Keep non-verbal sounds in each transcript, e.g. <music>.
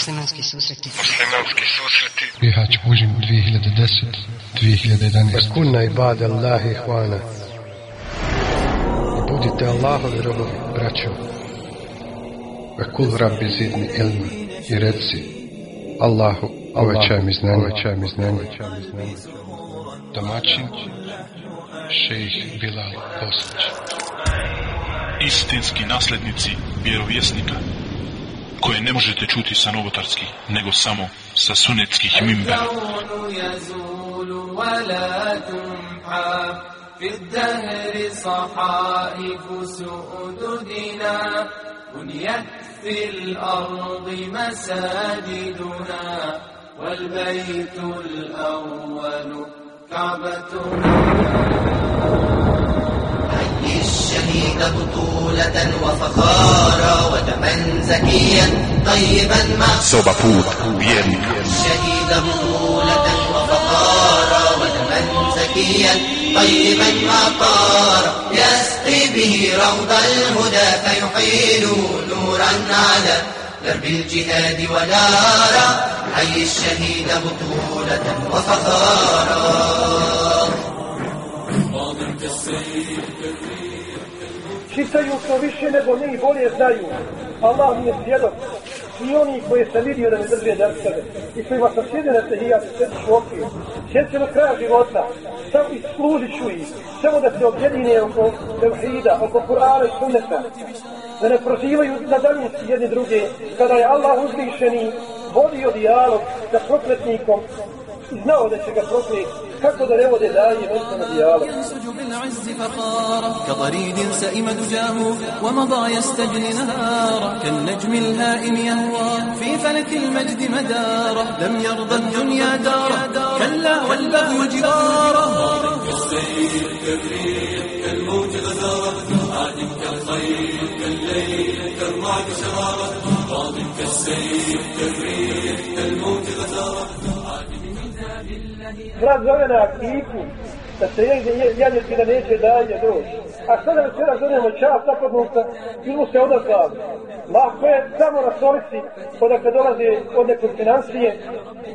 Muslimanski susreti. Muslimanski susreti. Bihać Bužim 2010 2011 Kunna ibad Allahi hvana. I budite Allahovi robovi, braćo. Ve kul rabbi zidni ilma. I reci Allahu, uvećaj mi znanje. Uvećaj mi znanje. Domaćin Šejih Bilal Bosnić Istinski naslednici vjerovjesnika koje ne možete čuti sa novotarskih, nego samo sa sunetskih mimbera. في الدهر صحائف سؤددنا بنيت في الأرض مساجدنا والبيت الأول حي الشهيد بطولة وفخارا ودما زكيا طيبا vjernika. الشهيد بطولة وفخارا ودما زكيا طيبا ما طار. يسقي به روض الهدى فيحيل نورا على درب الجهاد ونارا. حي الشهيد بطولة وفخارا. Čitaju to više nego mi bolje znaju. Allah mi je svjedok. I oni koji sam vidio da ne drže drskave i kojima sam sjedio na tehijatu, sjedi ću okvir. Sjedi do kraja života. Sam i služit ću ih. Samo da se objedine oko Tevhida, oko Kur'ana i Sunneta. Da ne prozivaju na daljinski jedni druge. Kada je Allah uzvišeni vodio dijalog sa prokletnikom znao da će ga prokleti, kako da ne vode daje mjesto na dijalog? كطريد سئم دجاه ومضى يستجل نهارا كالنجم الهائم يهوى في فلك المجد مدارا لم يرضى الدنيا دارا كلا والبغي جداره كالسيل كالريح كالموج غزارا عادم كالخير كالليل كالرعد شرارا راض كالسيل كالريح كالموج Grad zove na akiku, da se jede janjeti da neće dalje doći. A sada večera zovemo čas napadnuta, ili mu se odazvali. Lako je samo na stolici, odakle dolaze od nekog financije,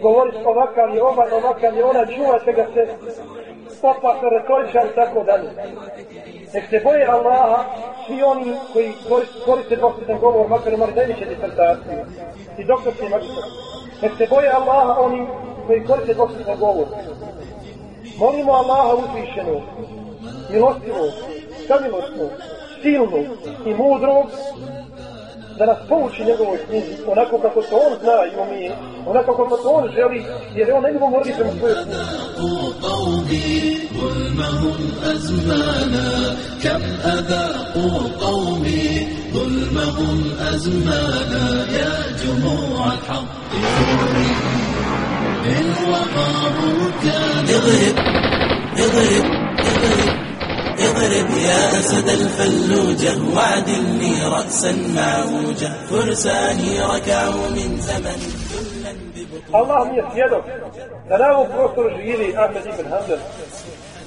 govoriš ovakav je ovaj, ovakav je ona, čuvajte ga se, opasno retoričar i tako dalje. Nek se boje Allaha, svi oni koji koriste, koriste dvosmitan govor, makar u najviše disertaciju i doktorske magistra. Nek se boje Allaha oni koji koriste dvosmitan govor. Molimo Allaha uzvišenog, milostivog, samilostnog, silnog i mudrog, da nas pouči njegovoj knjizi, onako kako to on zna i umije, onako kako to on želi, jer je on neljubom mora prema svojoj knjizi. قومي ظلمهم أزمانا كم أذاقوا قومي ظلمهم أزمانا يا جموع الحق إن وقعوا كان اضرب اضرب اضرب اضرب يا أسد الفلوجة. واعدل رأسا معوجة. فرساني ركعوا من زمن اللهم يسيدك. تناوب أسر جيلي أحمد بن هندل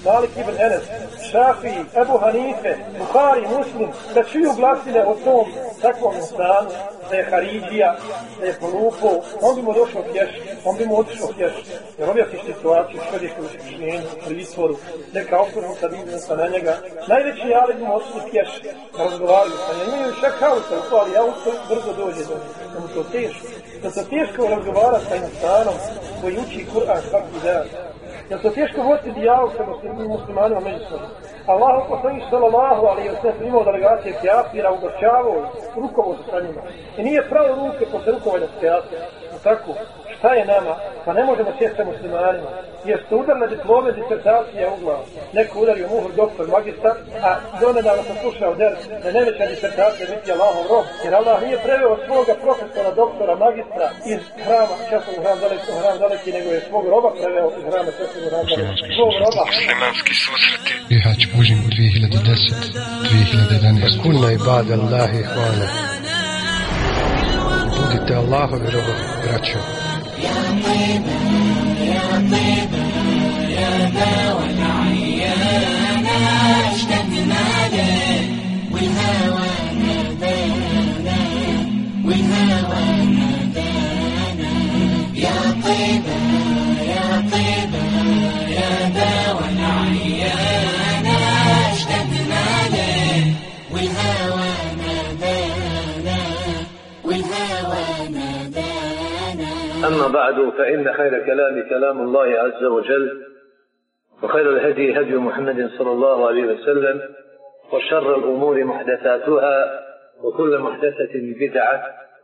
Malik ibn Enes, Šafi, Ebu Hanife, Buhari, Muslim, da čuju glasine o tom takvom stanu, da je Haridija, da je Polupo, on bi mu došao pješ, on bi mu otišao pješ, jer objasniš situaciju, što je u skrišenju, pritvoru, neka optužnica biznesna na njega. Najveći ali bi mu otišao pješ, da razgovaraju sa njim, imaju šak auto, ali auto brzo dođe do njega, da mu to teško. Da se teško razgovara sa insanom koji uči Kur'an svaki dan. Da se teško voditi dijalog sa muslim- muslimanima međusobno. Allah poslanih sallallahu alaihi wa sallam primao delegacije kjafira, ugošćavao rukovo sa njima. I nije pravo ruke posle rukovanja s kjafira. Tako, šta je nama? Pa ne možemo sjeti sa muslimanima. Jer ste udarne diplome, disertacije u glavu. Neko udario muhur doktor, magistar, a donedavno sam slušao der da je najveća disertacija biti Allahov rob. Jer Allah nije preveo svoga profesora, doktora, magistra iz hrama, časnog hram daleki, hram daleki, nego je svog roba preveo iz hrama časnog hram daleki. Svog roba. Muslimanski susreti. Bihać Bužim 2010 2011 Kunna ibad Allahi hvana. I budite Allahovi robovi, braćo. يا طيبا يا طيبا يا ذا والعيان اشتقنا لك والهوى نادانا والهوى نادانا يا طيبا أما بعد فإن خير كلام كلام الله عز وجل وخير الهدي هدي محمد صلى الله عليه وسلم وشر الأمور محدثاتها وكل محدثة بدعة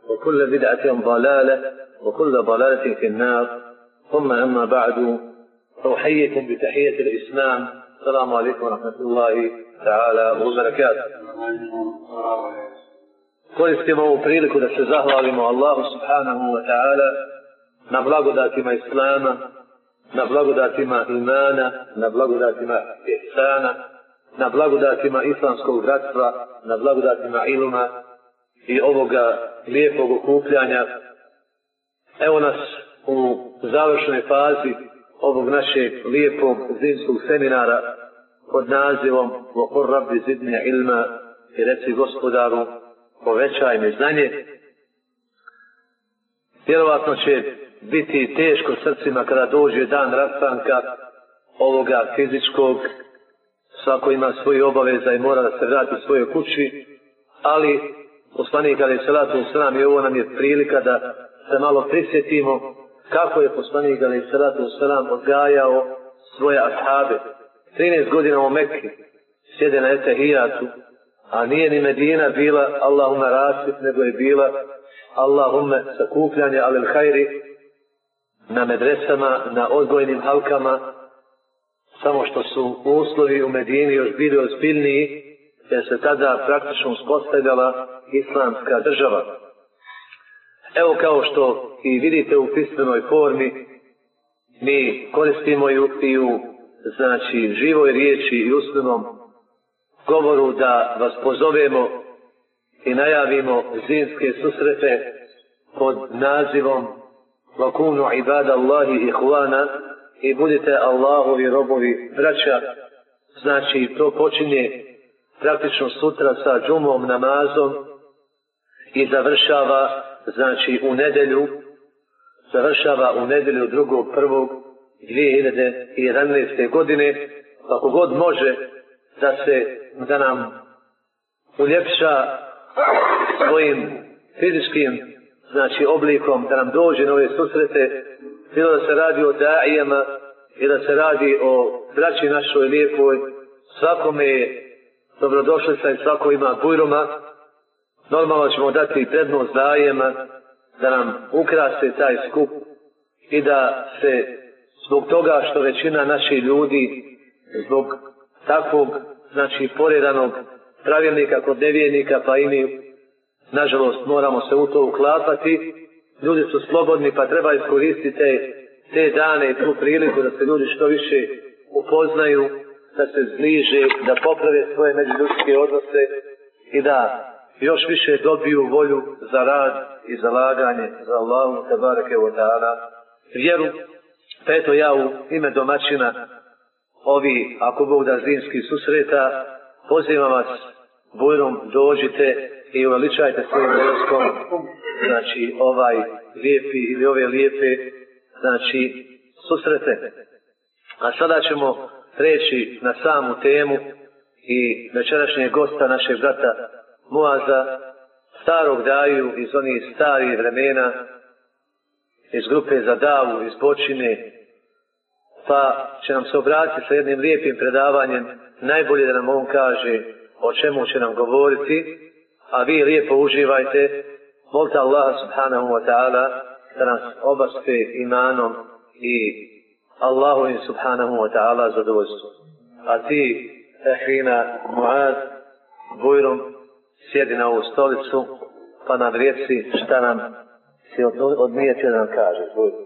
وكل بدعة ضلالة وكل ضلالة في النار. ثم أما بعد أحييكم بتحية الإسلام. السلام عليكم ورحمة الله تعالى وبركاته. Koristimo ovu priliku da se zahvalimo Allahu subhanahu wa ta'ala na blagodatima Islama, na blagodatima imana, na blagodatima ihsana, na blagodatima islamskog bratstva, na blagodatima iluma i ovoga lijepog okupljanja. Evo nas u završnoj fazi ovog našeg lijepog zimskog seminara pod nazivom Vokor rabbi zidni ilma i reci gospodaru povećaj mi znanje. Vjerovatno će biti teško srcima kada dođe dan rastanka ovoga fizičkog, svako ima svoje obaveza i mora da se vrati svojoj kući, ali poslanik Ali Salatu Sram i ovo nam je prilika da se malo prisjetimo kako je poslanik Ali Salatu Sram odgajao svoje ashabe. 13 godina u Mekki sjede na Etehijatu, a nije ni Medina bila Allahume raspit, nego je bila Allahume sakupljanje alil hajri na medresama, na odgojnim halkama, samo što su uslovi u Medini još bili ozbiljniji, jer se tada praktično uspostavljala islamska država. Evo kao što i vidite u pismenoj formi, mi koristimo ju i u znači, živoj riječi i usmenom govoru da vas pozovemo i najavimo zimske susrete pod nazivom Vakunu ibada Allahi i i budite Allahovi robovi braća. Znači to počinje praktično sutra sa džumom namazom i završava znači u nedelju završava u nedelju drugog prvog 2011. godine kako god može da se da nam uljepša svojim fizičkim znači oblikom da nam dođe na ove susrete bilo da se radi o dajama i da se radi o braći našoj lijepoj svakome je dobrodošlica i svako ima bujroma normalno ćemo dati prednost dajama da nam ukrase taj skup i da se zbog toga što većina naših ljudi zbog takvog znači poredanog pravilnika kod nevijenika pa i mi, nažalost, moramo se u to uklapati. Ljudi su slobodni, pa treba iskoristiti te, te dane i tu priliku da se ljudi što više upoznaju, da se zbliže, da poprave svoje međuljudske odnose i da još više dobiju volju za rad i za laganje za Allahu tabareke wa ta'ala vjeru. Pa eto ja u ime domaćina ovi, ako Bog da zimski susreta, pozivam vas, bujrom dođite i uveličajte svojim dolazkom, znači ovaj lijepi ili ove lijepe, znači susrete. A sada ćemo preći na samu temu i večerašnjeg gosta našeg brata Muaza, starog daju iz onih starih vremena, iz grupe za davu, iz počine, pa će nam se obratiti sa jednim lijepim predavanjem, najbolje da nam on kaže o čemu će nam govoriti, a vi lijepo uživajte, molite Allah subhanahu wa ta'ala da nas obaspe imanom i Allahovim subhanahu wa ta'ala zadovoljstvo. A ti, Ehrina Muaz, Bujrum, sjedi na ovu stolicu, pa nam rijeci šta nam si odnijeti da nam kaže. Bujrum.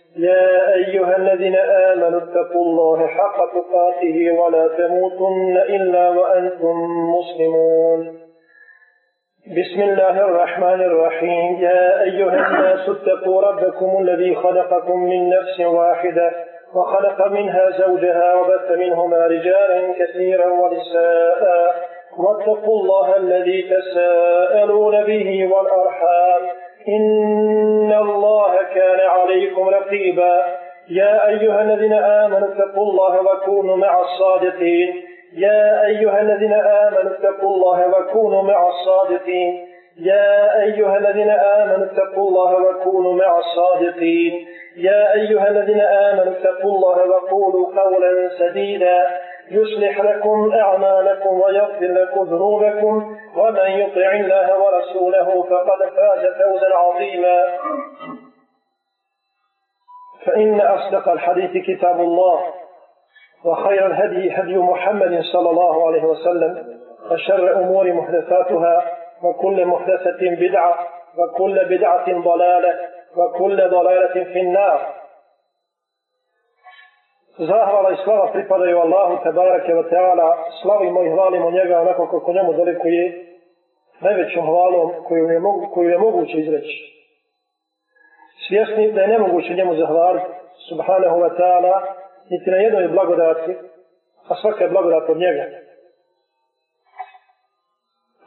يا أيها الذين آمنوا اتقوا الله حق تقاته ولا تموتن إلا وأنتم مسلمون. بسم الله الرحمن الرحيم. يا أيها الناس اتقوا ربكم الذي خلقكم من نفس واحدة وخلق منها زوجها وبث منهما رجالا كثيرا ونساء. واتقوا الله الذي تساءلون به والأرحام. إن الله كان عليكم رقيبا. يا أيها الذين آمنوا اتقوا الله وكونوا مع الصادقين. يا أيها الذين آمنوا اتقوا الله وكونوا مع الصادقين. يا أيها الذين آمنوا اتقوا الله وكونوا مع الصادقين. يا أيها الذين آمنوا اتقوا الله وقولوا قولا سديدا. يصلح لكم أعمالكم ويغفر لكم ذنوبكم ومن يطع الله ورسوله فقد فاز فوزا عظيما. فإن أصدق الحديث كتاب الله وخير الهدي هدي محمد صلى الله عليه وسلم وشر الأمور محدثاتها وكل محدثة بدعة وكل بدعة ضلالة وكل ضلالة في النار. Zahvala i slava pripadaju Allahu Tebareke wa Teala, slavimo i hvalimo njega onako kako njemu dolikuje najvećom hvalom koju je, mogu, koju je moguće izreći. Svjesni da je nemoguće njemu zahvaliti, subhanahu wa ta'ala, niti na jednoj blagodati, a svaka je blagodat od njega.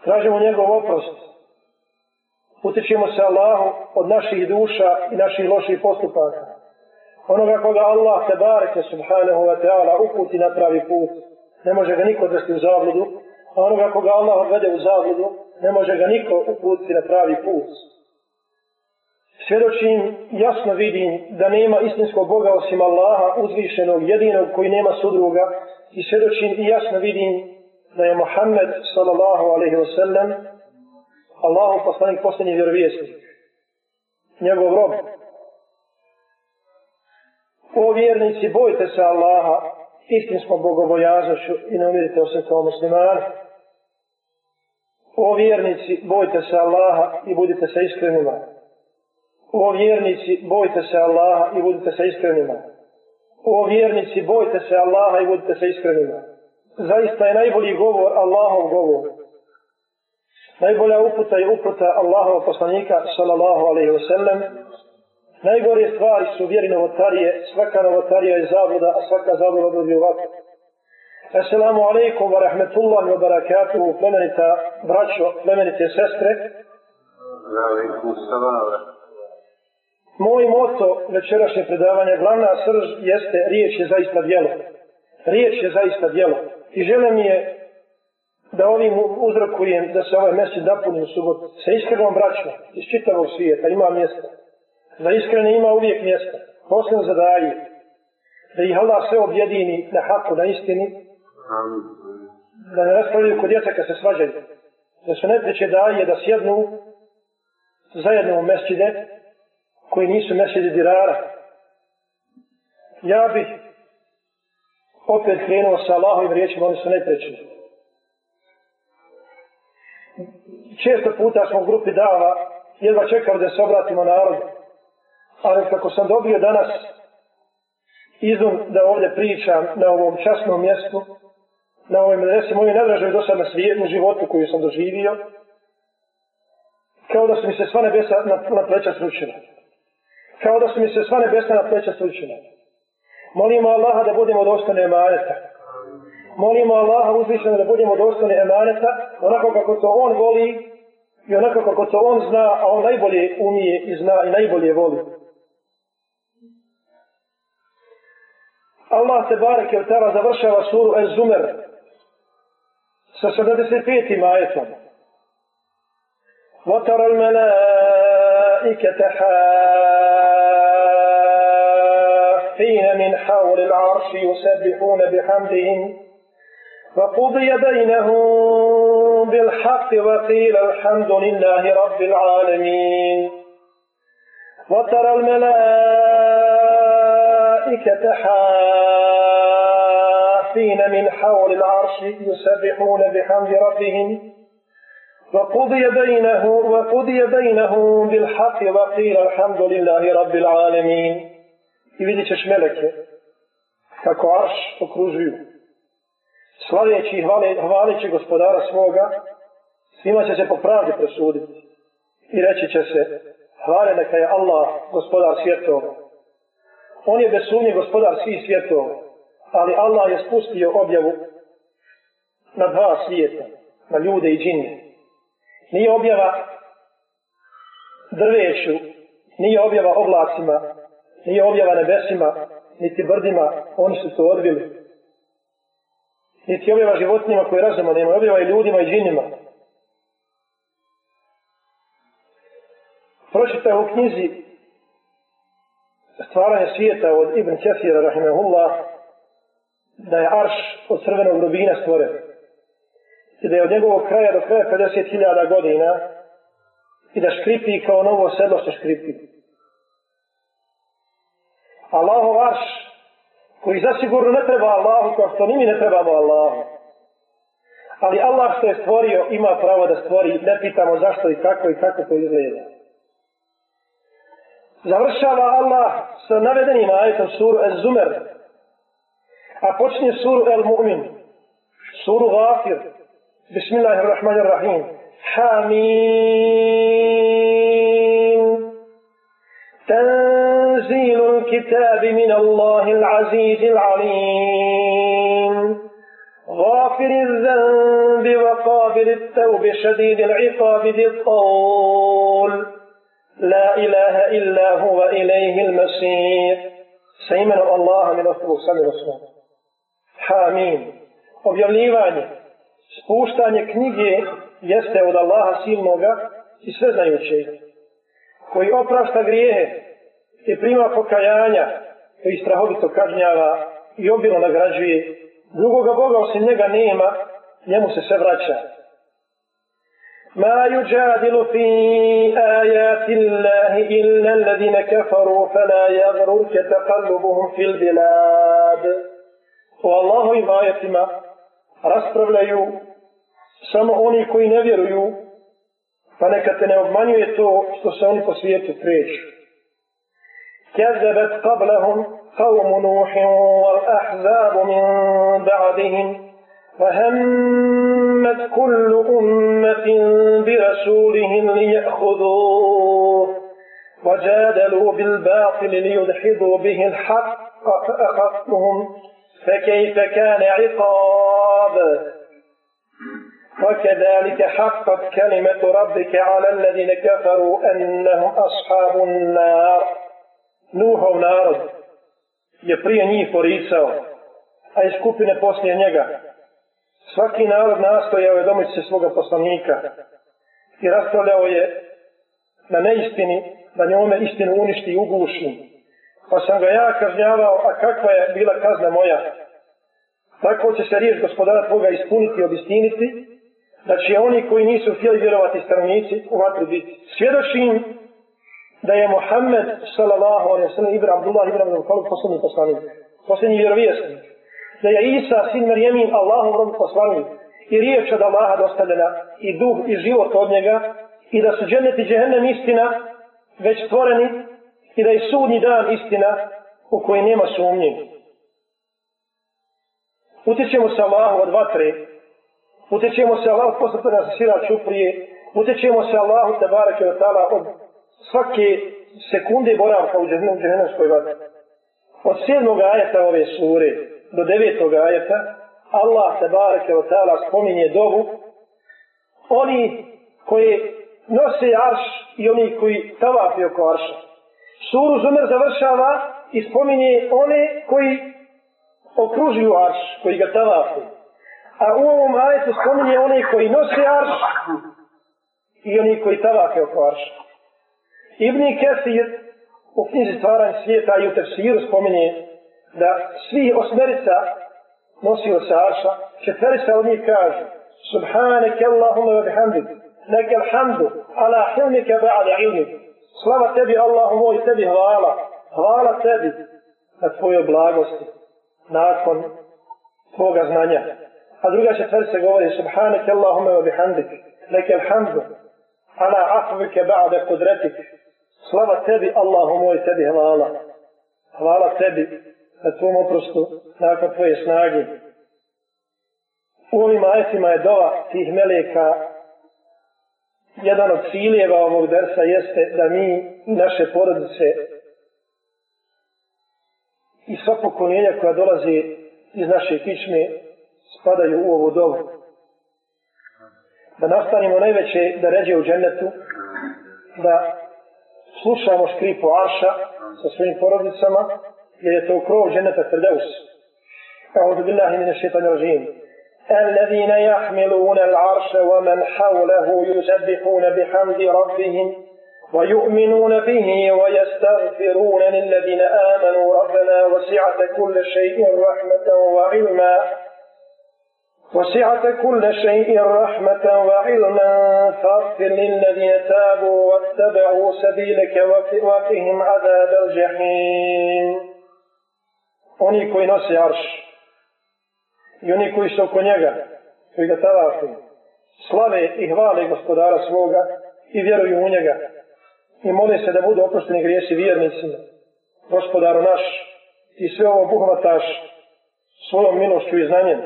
Tražimo njegov oprost. Utičimo se Allahu od naših duša i naših loših postupaka. Onoga koga Allah te bareke subhanahu wa ta'ala uputi na pravi put, ne može ga niko drsti u zabludu, a onoga koga Allah odvede u zabludu, ne može ga niko uputiti na pravi put. Svjedočim, jasno vidim da nema istinskog Boga osim Allaha, uzvišenog, jedinog koji nema sudruga. I svjedočim i jasno vidim da je Muhammed sallallahu alaihi wa sallam Allahu poslanik posljednji vjerovijesnik. Njegov rob. O vjernici, bojte se Allaha istinskom bogobojaznošću i ne umirite o se kao muslimani. O vjernici, bojte se Allaha i budite se iskrenima. O vjernici, bojte se Allaha i budite se iskrenima. O vjernici, bojte se Allaha i budite se iskrenima. Zaista je najbolji govor Allahov govor. Najbolja uputa je uputa Allahov poslanika sallallahu alaihi wa sallam. Najgore stvari su vjeri novotarije, svaka novotarija je zabluda, a svaka zabluda odvodi ovako. Assalamu alaikum wa rahmetullahi wa barakatuhu, plemenita braćo, plemenite sestre. Moj moto večerašnje predavanja, glavna srž jeste riječ je zaista djelo. Riječ je zaista djelo. I želim je da ovim uzrokujem da se ovaj mjesec napuni u subotu. Sa iskrenom braćom iz čitavog svijeta ima mjesta. Za iskrene ima uvijek mjesta. Posljedno zadaje da ih Allah sve objedini na haku, na istini. Da ne raspravljaju kod djeca kad se svađaju. Da su nepriče daje da sjednu zajedno u mesčide koji nisu mesčide dirara. Ja bih opet krenuo sa Allahovim riječima, oni su nepreći. Često puta smo u grupi dava, jedva čekali da se obratimo narodu. Ali kako sam dobio danas izum da ovdje pričam na ovom časnom mjestu, na ovoj medresi, moji najdražoj do sad na svijetu životu koju sam doživio, kao da su mi se sva nebesa na, na pleća sručila kao da su mi se sva nebesa na pleća sručila. Molimo Allaha da budemo dostane emaneta. Molimo Allaha uzvišeno da budemo dostane emaneta onako kako to On voli i onako kako to On zna, a On najbolje umije i zna i najbolje voli. Allah se barek je tala završava suru Ez-Zumer sa 75. ajetom. وترى الملائكة حافين من حول العرش يسبحون بحمدهم وقضي بينهم بالحق وقيل الحمد لله رب العالمين وترى الملائكة حافين من حول العرش يسبحون بحمد ربهم وقضي بينه وقضي بينهم بالحق وقيل الحمد لله رب العالمين i vidjet ćeš meleke kako arš okružuju slaveći i hvale, hvaleći gospodara svoga Svima će se po pravdi presuditi. I reći će se, hvale neka je Allah gospodar svjetova. On je bez sumnje gospodar svih svjetova. Ali Allah je spustio objavu na dva svijeta, na ljude i džinje. Nije objava drveću, nije objava oblacima, nije objava nebesima, niti brdima, oni su to odbili. Niti objava životinjima koje razuma, nema objava i ljudima i džinima. Pročitao u knjizi stvaranje svijeta od Ibn Kesira, rahimahullah, da je arš od crvenog rubina stvoren. I da je od njegovog kraja do kraja 50.000 godina i da škripi kao novo sedlo što škripi. Allahov arš koji zasigurno ne treba Allahu kao što ni mi ne trebamo Allahu. Ali Allah što je stvorio ima pravo da stvori, ne pitamo zašto i kako i kako to izgleda. Završava Allah sa navedenim ajetom suru El-Zumer, a počinje suru El-Mu'min, suru Ghafir, Bismillahirrahmanirrahim, Hamim, تنزيل الكتاب من الله العزيز العليم غافر الذنب وقابل التوب شديد العقاب ذي الطول La إله إلا هو إليه المسير سيمن الله من أفضل صلى الله عليه objavljivanje, spuštanje knjige jeste od Allaha silnoga i sveznajuće, koji oprašta grijehe i prima pokajanja, koji strahovito kažnjava i obilo nagrađuje. Drugoga Boga osim njega nema, njemu se sve vraća. ما يجادل في آيات الله إلا الذين كفروا فلا يغررك تقلبهم في البلاد. والله im ajetima raspravljaju samo oni koji ne vjeruju pa neka te ne obmanjuje to što se oni po svijetu kreću كذبت قبلهم قوم نوح والأحزاب من بعدهم. فهمت كل أمة برسولهم ليأخذوه وجادلوا بالباطل ليدحضوا به الحق فأخذتهم فكيف كان عقاب وكذلك حقت كلمة ربك على الذين كفروا أنهم أصحاب النار Nuhov narod je prije njih poricao, a i skupine poslije njega. Svaki narod nastojao je domoći se svoga poslanika i raspravljao je na neistini, da njome istinu uništi i uguši. Pa sam ga ja kažnjavao, a kakva je bila kazna moja? Tako će se riječ gospodara tvoga ispuniti i obistiniti, da će oni koji nisu htjeli vjerovati stranici u vatru biti. Svjedočim da je Muhammed sallallahu alaihi sallam Ibra Abdullah ibn Abdullah Khalid posljednji poslanik, posljednji vjerovijesnik. Da je Isa sin Marijemin Allahom rob poslanik i riječ od Allaha dostavljena i duh i život od njega i da su džennet i džehennem istina već stvoreni i da je sudnji dan istina u kojoj nema sumnje. Utječemo se Allahu od vatre, utječemo se Allahu posle nas sira čuprije, utječemo se Allahu tabarake od tala od svake sekunde boravka u džehennemskoj džahnemskoj vatri. Od sedmog ajeta ove sure do devetog ajeta Allah se bareke od ta'ala spominje dovu oni koji nose arš i oni koji tavapi oko arša. Suru Zumer završava i spominje one koji okružuju arš, koji ga tavapi. A u ovom ajetu spominje one koji nose arš i oni koji tavapi oko arša. Ibni Kesir u knjizi stvaranja svijeta i u tefsiru spominje da svi osmerica nosio se arša, četverica od njih kažu Subhaneke Allahumma wa bihamdik, neke alhamdu, ala hilnike ba'ala ilmik. Slava tebi Allahu moj, tebi hvala, hvala tebi na tvojoj blagosti nakon tvoga znanja. A druga četverica govori Subhaneke Allahumma wa bihamdik, neke alhamdu, ala afvike ba'da kudretik, Slava tebi, Allahu moj, tebi hvala. Hvala tebi na tvom oprostu nakon tvoje snage. U ovim ajetima je dova tih meleka jedan od ciljeva ovog dersa jeste da mi i naše porodice i sva pokoljenja koja dolaze iz naše kičme spadaju u ovu dovu. Da nastanimo najveće da ređe u džennetu, da slušamo škripu Arša sa svojim porodicama, krov dženneta Ferdeus. أعوذ بالله من الشيطان الرجيم. الذين يحملون العرش ومن حوله يسبحون بحمد ربهم ويؤمنون به ويستغفرون للذين آمنوا. ربنا وسعت كل شيء رحمة وعلما. وسعت كل شيء رحمة وعلما. فاغفر للذين تابوا واتبعوا سبيلك وقهم عذاب الجحيم. Oni koji nose arš i oni koji su oko njega, koji ga talašu, slave i hvale gospodara svoga i vjeruju u njega i mole se da budu oprošteni grijesi vjernicima. Gospodaru naš, ti sve ovo buhvataš svojom milošću i znanjem.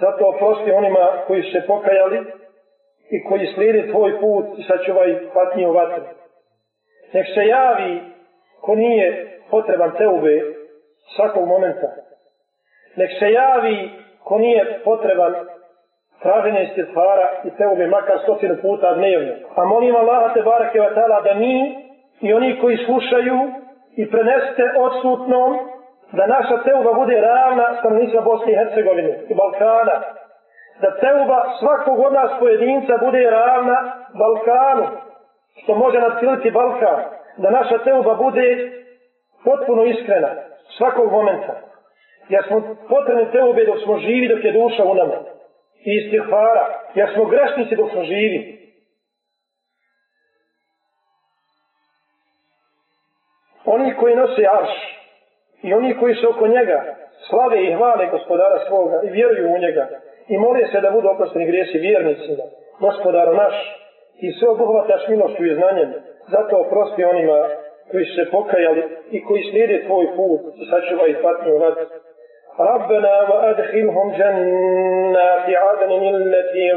Zato oprosti onima koji su se pokajali i koji slijedi tvoj put i sačuvaj patnji u vatru. Nek se javi ko nije potreban teube svakog momenta. Nek se javi ko nije potreban traženje istifara i teube makar stotinu puta dnevno. A molim Allah te barake vatala da mi i oni koji slušaju i preneste odsutnom da naša teuba bude ravna stanovnicima Bosne i Hercegovine i Balkana. Da teuba svakog od nas pojedinca bude ravna Balkanu, što može nadkriliti Balkan. Da naša teuba bude potpuno iskrena svakog momenta. Jer smo potrebni teube dok smo živi, dok je duša u nama. I istihvara. Jer smo grešnici dok smo živi. Oni koji nose arš i oni koji su oko njega slave i hvale gospodara svoga i vjeruju u njega i mole se da budu oprosteni grijesi vjernicima, gospodaru naš, i sve obuhvataš milošću i znanjem, zato oprosti onima koji su se pokajali i koji slijede tvoj put i sačuvaj patnju u vadu. ربنا وأدخلهم جنات عدن التي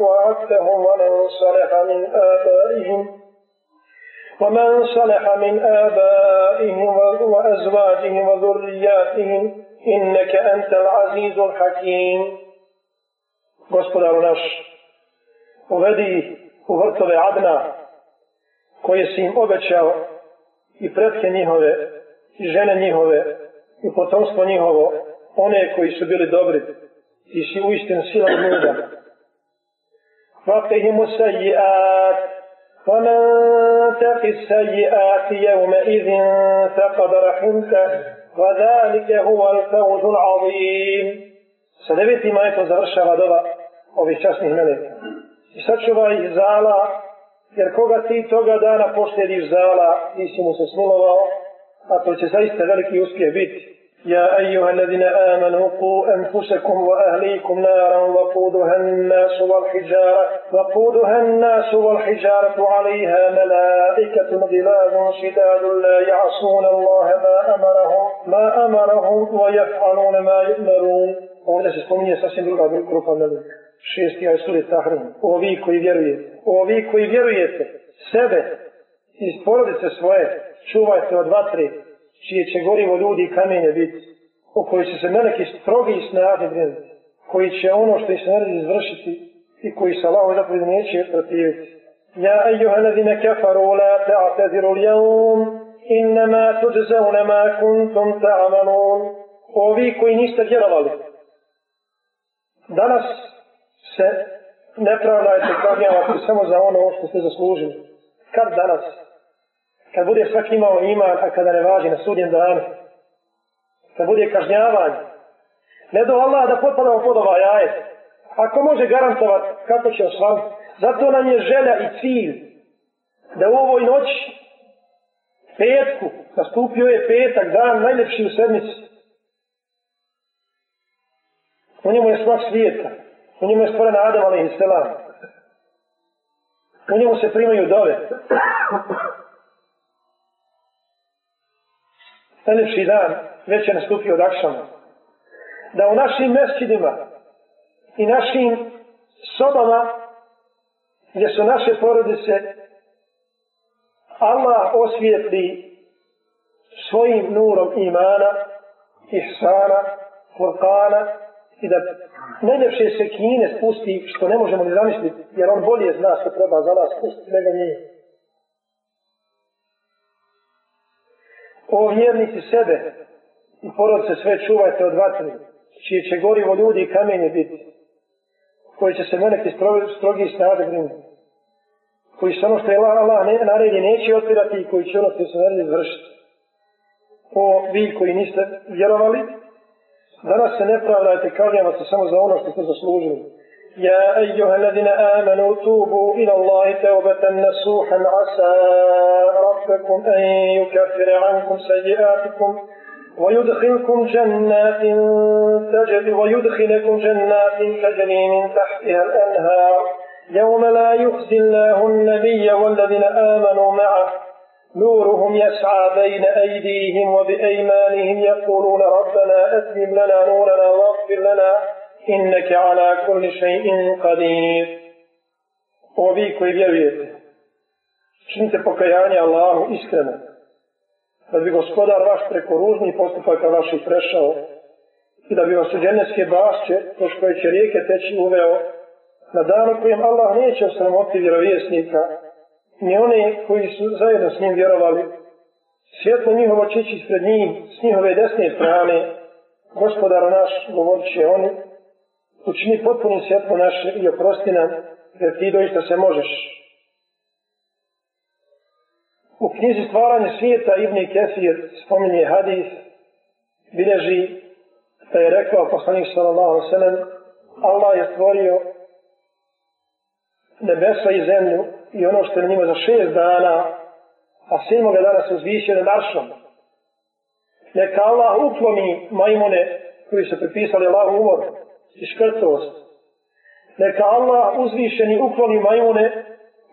وعدتهم ومن صلح من آبائهم ومن صلح من آبائهم وأزواجهم وذرياتهم إنك أنت العزيز الحكيم Gospodaru naš, uvedi u vrtove Adna, koje si im obećao i pretke njihove, i žene njihove, i potomstvo njihovo, one koji su bili dobri, ti si uistinu sila i muda. Fakihim sajiat, ومن تق السيئات يومئذ فقد رحمته وذلك هو الفوز العظيم sa devetim ajetom završava doba ovih časnih meleka. I sačuva ih zala, jer koga ti toga dana poštediš zala, ti si mu se smilovao, a to će zaista veliki uspjeh biti. يا أيها الذين آمنوا قوا أنفسكم وأهليكم نارا وقودها الناس والحجارة وقودها الناس والحجارة عليها ملائكة غلاظ شداد لا يعصون الله ما أمرهم ما أمرهم ويفعلون ما يؤمرون Ovdje se spominje sasvim druga grupa. Šesti aj suri Tahrim. Ovi koji vjerujete. Ovi koji vjerujete sebe iz porodice svoje čuvajte od vatre čije će gorivo ljudi i kamenje biti, o koji će se meleki strogi i snažni brinuti, koji će ono što se naredi izvršiti i koji se Allah zapovedi neće protiviti. Ja ejuha ladine kafaru la ta'tadiru l'javum, innama tuđzauna ma kuntum ta'amalun. Ovi koji niste vjerovali, danas se nepravda je se kažnjavati samo za ono što ste zaslužili. Kad danas? kad bude svak imao iman, a kada ne važi na sudjem danu, kad bude kažnjavanje, ne do Allah da potpadamo pod ovaj jaje. Ako može garantovati kako će osvam, zato nam je želja i cilj da u ovoj noći, petku, nastupio je petak, dan najljepši u sedmici. U njemu je sva svijeta, u njemu je stvoren Adam, a.s. U njemu se primaju dove najljepši dan već je nastupio od Akšama. Da u našim mesčidima i našim sobama gdje su naše porodice Allah osvijetli svojim nurom imana, ihsana, furkana i da najljepše se kine spusti što ne možemo ni zamisliti jer on bolje zna što treba za nas spustiti nego nije. O vjernici sebe i porodice sve čuvajte od vatri, čije će gorivo ljudi i kamenje biti, koji će se meneti strogi snade brinuti, koji se ono što je Allah ne, naredi neće otvirati i koji će ono što se naredi izvršiti. O vi koji niste vjerovali, danas se ne pravdajte, kažnjava se samo za ono što ste zaslužili. يا أيها الذين آمنوا توبوا إلى الله توبة نسوحا عسى ربكم أن يكفر عنكم سيئاتكم ويدخلكم جنات تجري ويدخلكم جنات تجري من تحتها الأنهار يوم لا يخزي الله النبي والذين آمنوا معه نورهم يسعى بين أيديهم وبأيمانهم يقولون ربنا أتمم لنا نورنا واغفر لنا إنك على كل شيء قدير Ovi koji vjerujete, činite pokajanje Allahu iskreno, da bi gospodar vaš preko ružnih postupaka vaših prešao i da bi vas u dženevske bašće, kroz koje će rijeke teći, uveo na danu kojem Allah neće osramoti vjerovjesnika, ni one koji su zajedno s njim vjerovali, svjetlo njihovo čići ispred njih, s njihove desne strane, gospodar naš, govorit će oni, učini potpuno svjetlo naše i oprosti nam, jer ti doista se možeš. U knjizi stvaranje svijeta Ibn Kesir spominje hadis, bilježi da je rekao poslanik sallallahu sallam, Allah je stvorio nebesa i zemlju i ono što je na njima za šest dana, a sedmoga dana se uzvišio na naršom. Neka Allah ukloni majmune koji su pripisali Allahu umor i škrtost. Neka Allah uzvišeni ukloni majmune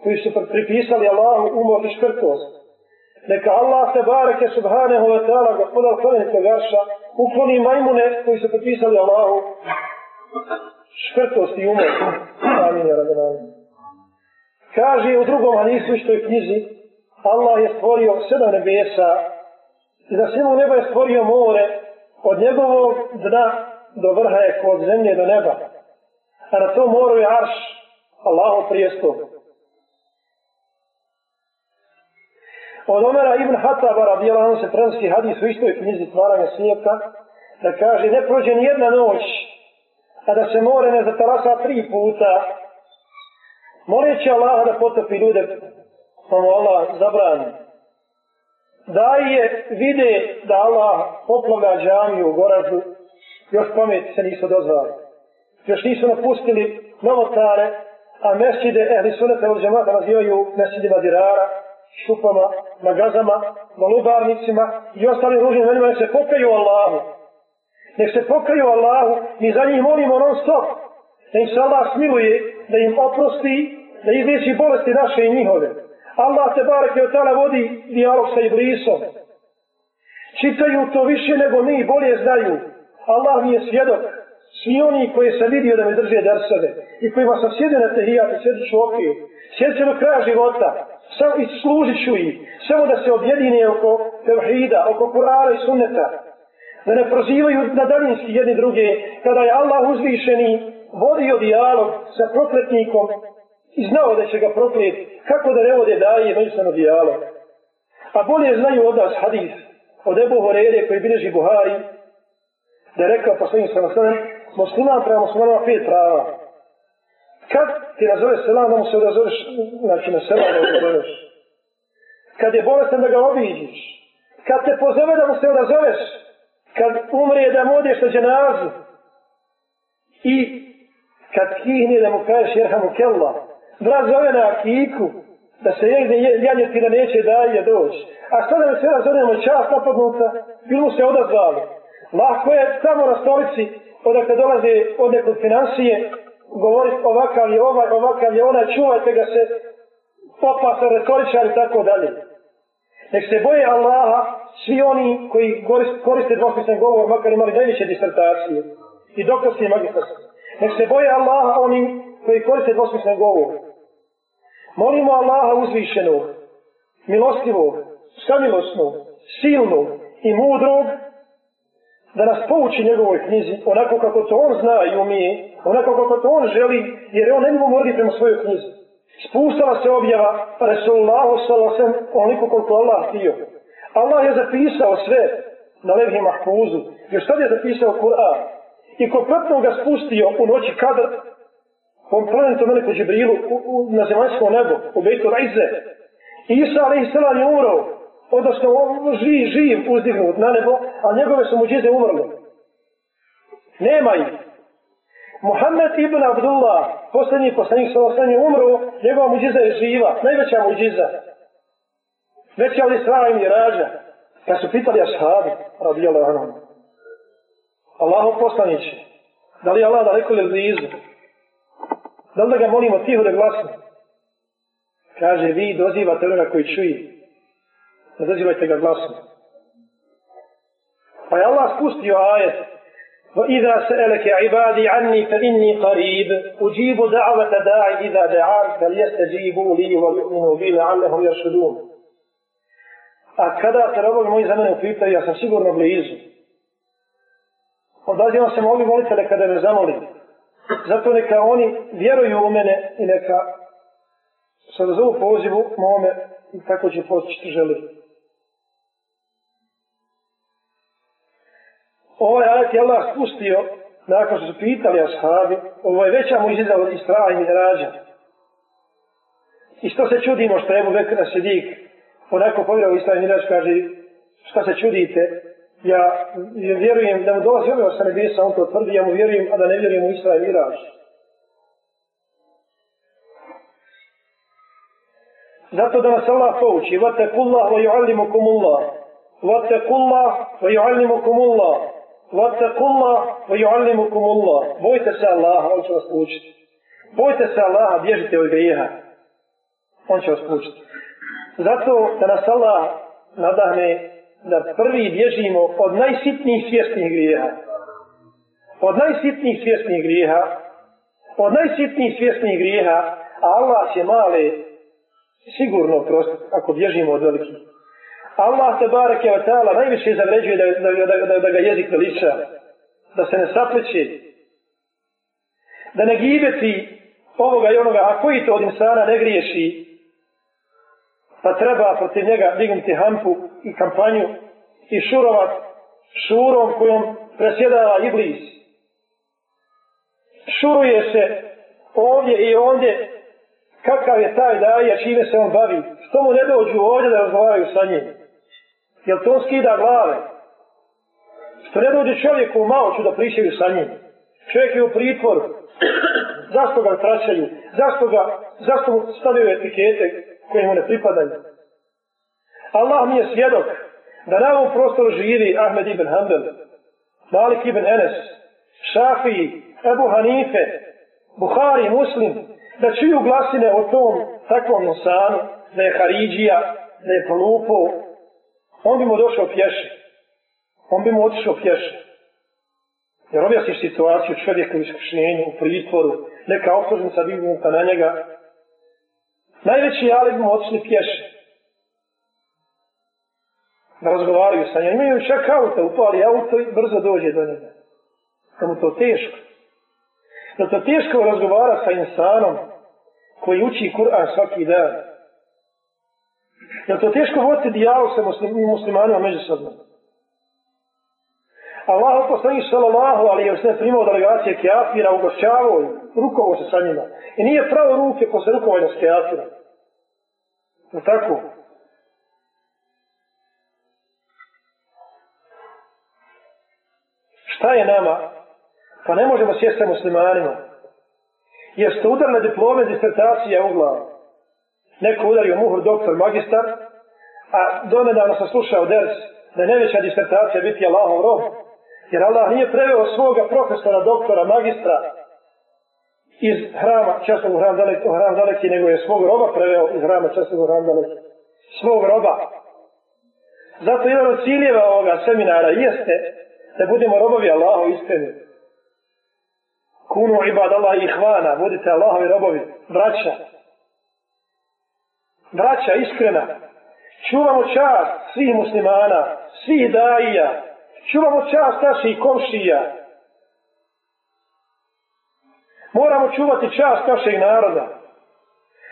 koji su pripisali Allahu umor i škrtost. Neka Allah se bareke subhanahu wa ta'ala gospodar plemenitog arša ukloni majmune koji su pripisali Allahu škrtost i umor. Amin, ja Kaže u drugom hadisu istoj knjizi, Allah je stvorio sedam nebesa i za svemu neba je stvorio more od njegovog dna do vrha je kod zemlje do neba. A na tom moru je arš, Allahov prijestol. Od Omera ibn Hataba radijela on se prenosi hadis u istoj knjizi stvaranja svijeta, da kaže ne prođe ni jedna noć, a da se more ne zatarasa tri puta, moleći Allaha da potopi ljude, pa mu Allah zabrani. Da je vide da Allah poplavlja džamiju u Goražu, još pamet se nisu dozvali. Još nisu napustili novotare, a mesčide ehli sunete od džamata nazivaju mesčidima dirara, šupama, magazama, malubarnicima i ostali ružnim menima, nek se pokaju Allahu. Nek se pokaju Allahu, mi za njih molimo non stop, da im se Allah smiluje, da im oprosti da izliječi bolesti naše i njihove. Allah te barek je od tala vodi dijalog sa Iblisom. Čitaju to više nego mi, bolje znaju. Allah mi je svjedok. Svi oni koji sam vidio da me drže drsove i kojima sam sjedio na tehijatu, sjedit ću okviju. Sjedit ću do kraja života. Samo i služit ću ih. Samo da se objedine oko tevhida, oko Kur'ana i sunneta. Da ne prozivaju na daljinski jedni druge. Kada je Allah uzvišeni vodio dijalog sa prokletnikom i znao da će ga prokleti, kako da ne vode daje međusobno dijalog. A bolje znaju od nas hadis od Ebu Horede koji bilježi Buhari, da je rekao poslednjim sam na musliman prema muslimanima pet prava. Kad ti nazove selam, da mu se odazoveš, znači na selam da odazoveš. Kad je bolestan da ga obiđiš. Kad te pozove da mu se odazoveš. Kad umre da mu odeš na dženazu. I kad kihne da mu kažeš jerhamu kellah brat zove na akiku, da se jegde janjeti da neće da doći. A sada da se razvodimo čast napadnuta, bilo mu se odazvali. Lahko je samo na stolici, odakle dolaze od nekog financije, govori ovakav je ovaj, ovakav je onaj, čuvajte ga se, popasa, retoričar i tako dalje. Nek se boje Allaha, svi oni koji koriste dvosmislen govor, makar imali najviše disertacije i doktorske magistarske. Nek se boje Allaha oni koji koriste dvosmislen govor Molimo Allaha uzvišenog, milostivog, samilosnog, silnog i mudrog, da nas pouči njegovoj knjizi onako kako to on zna i umije, onako kako to on želi, jer je on ne bi morali prema svojoj knjizi. Spustala se objava Resulullahu sallam onoliko koliko Allah htio. Allah je zapisao sve na levhi mahfuzu. Još sad je zapisao Kur'an. I ko prtno ga spustio u noći kadr, on planetu Meliku Džibrilu na zemaljsko nebo, u Bejtu Rajze. Isa alaih sallam je umro, odnosno živ, živ uzdignut na nebo, a njegove su muđize umrle. Nema ih. Muhammed ibn Abdullah, posljednji poslanik sa osam je umro, njegova muđiza je živa, najveća muđiza. Veća od Isra i Mirađa. Kad su pitali ashabi, radijalo anhu, Allahu poslaniće, da li je Allah daleko ili blizu? Da li da ga molimo tiho da glasno? Kaže, vi dozivate onoga koji čuje. Ne dozivajte ga glasno. Pa je Allah spustio ajet, وإذا سألك عبادي عني فإني قريب أجيب دعوة داعي إذا دعان فليستجيبوا لي ويؤمنوا بي لعلهم يرشدون A kada te robovi moji za mene upitaju, ja sam sigurno blizu. Odazivam se mogu molitele kada me zamoli. Zato neka oni vjeruju u mene i neka se razovu pozivu mome i tako će postići želiti. ovaj ajet je Allah spustio nakon što su pitali ashabi, ovo je veća mu izizao od Israja i Rađa. I što se čudimo što je Ebu Bekra Sidik onako povjerao i Rađa, kaže, šta se čudite, ja vjerujem da mu dolazi objava sa nebesa, on to tvrdi, ja mu vjerujem, a da ne vjerujem u Israja i Rađa. Zato da nas Allah pouči, vate kullah wa ju'allimu kumullah, vate kullah wa ju'allimu kumullah, واتقوا الله ويعلمكم الله bojte se Allaha on će vas poučiti bojte se Allaha bježite od grijeha on će vas poučiti zato da nas Allah nadahne da prvi bježimo od najsitnijih svjesnih grijeha. Od najsitnijih svjesnih grijeha. Od najsitnijih svjesnih grijeha a Allah će male sigurno prostiti ako bježimo od velikih. Allah te bareke wa ta'ala najviše zavređuje da, da, da, da, da ga jezik veliča, da se ne sapliče, da ne gibeti ovoga i onoga, a koji to od insana ne griješi, pa treba protiv njega dignuti hampu i kampanju i šurovat šurom kojom presjedava iblis. Šuruje se ovdje i ondje kakav je taj daja, čime se on bavi. Što mu ne dođu ovdje da razgovaraju sa njim? Jel to skida glave? Što ne dođe čovjeku u maoću da prišaju sa njim? Čovjek je u pritvoru. Zašto ga traćaju? Zašto ga, zašto mu stavljaju etikete koje mu ne pripadaju? Allah mi je svjedok da na ovom prostoru živi Ahmed ibn Hanbel, Malik ibn Enes, Šafiji, Ebu Hanife, Buhari, Muslim, da čuju glasine o tom takvom insanu, da je Haridžija, da je polupao, on bi mu došao pješi. On bi mu otišao pješi. Jer objasniš situaciju čovjeka u iskušenju, u pritvoru, neka optužnica dignuta na njega. Najveći alim mu otišli pješe. Da razgovaraju sa njom. Imaju čak auto, upali auto i brzo dođe do njega. Da mu to teško. Da to teško razgovara sa insanom koji uči Kur'an svaki dan. Da to teško voditi dijalog sa muslim, muslimanima međusobno? Allah poslanih sallallahu ali je sve primao delegacije kjafira, ugošćavao i rukovo se sa njima. I nije pravo ruke posle rukovanja s keafira. Je tako? Šta je nama? Pa ne možemo sjesti sa muslimanima. Jer ste udarne diplome disertacije u glavu neko udario muhur doktor magistar, a donedavno sam slušao ders da je najveća disertacija biti Allahov rob, jer Allah nije preveo svoga profesora, doktora, magistra iz hrama, časnog hram daleki, hram daleki, nego je svog roba preveo iz hrama časnog hram daleki. Svog roba. Zato jedan od ciljeva ovoga seminara jeste da budemo robovi Allahu iskreni. Kunu ibad Allah ihvana, budite Allahovi robovi, braća, braća iskrena, čuvamo čast svih muslimana, svih daija, čuvamo čast naših komšija, moramo čuvati čast našeg naroda.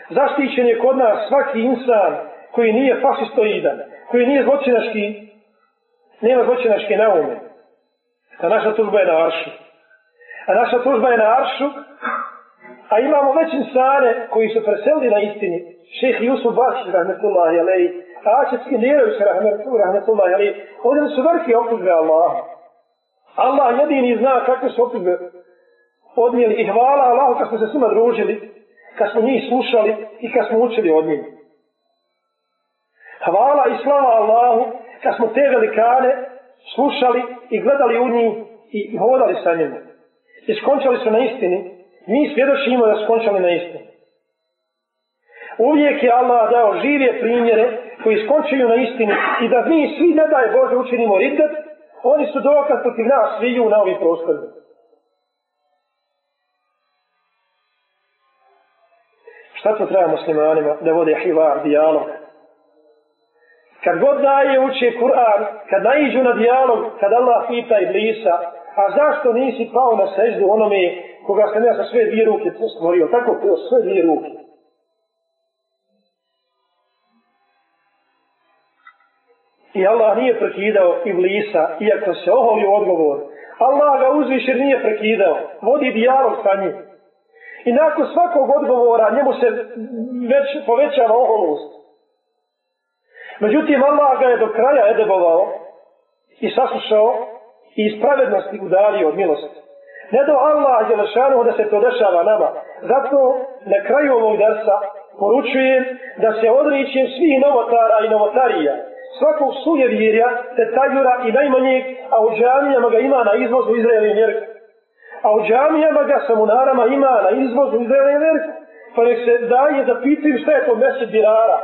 Zaštićen je kod nas svaki insan koji nije fašistoidan, koji nije zločinaški, nema zločinaške naume. A naša tužba je na aršu. A naša tužba je na aršu, a imamo već insane koji su preselili na istini. Šeh Jusuf Bašić, rahmetullahi alej, a Ačetski Nijević, rahmetullahi alej, ovdje su velike optužbe Allaha. Allah jedini zna kakve su optužbe odnijeli i hvala Allahu kad smo se s njima družili, kad smo njih slušali i kad smo učili od njih. Hvala i slava Allahu kad smo te velikane slušali i gledali u njih i hodali sa njima. I skončali su na istini, mi svjedočimo da skončali na istini. Uvijek je Allah dao žive primjere koji skončuju na istini i da mi svi ne daje Bože učinimo ridet, oni su dokaz protiv nas sviju na ovim prostorima. Šta to treba muslimanima da vode hivar, dijalog? Kad god daje uče Kur'an, kad naiđu na dijalog, kad Allah pita Iblisa, a zašto nisi pao na seždu onome koga sam ja sa sve dvije ruke stvorio, tako pio sve dvije ruke. I Allah nije prekidao Iblisa, iako se oholio odgovor. Allah ga uzviše nije prekidao, vodi dijalog sa njim. I nakon svakog odgovora njemu se već povećava oholost. Međutim, Allah ga je do kraja edebovao i saslušao i iz pravednosti udario od milosti. Ne do Allah je lešanu da se to dešava nama. Zato na kraju ovog dersa poručujem da se odričem svih novotara i novotarija, svakog sujevjerja, te tajura i najmanjeg, a u džamijama ga ima na izvozu Izraela i Amerika. A u džamijama ga samunarama ima na izvozu iz i Pa nek se daje da pitaju šta je to mesec dirara.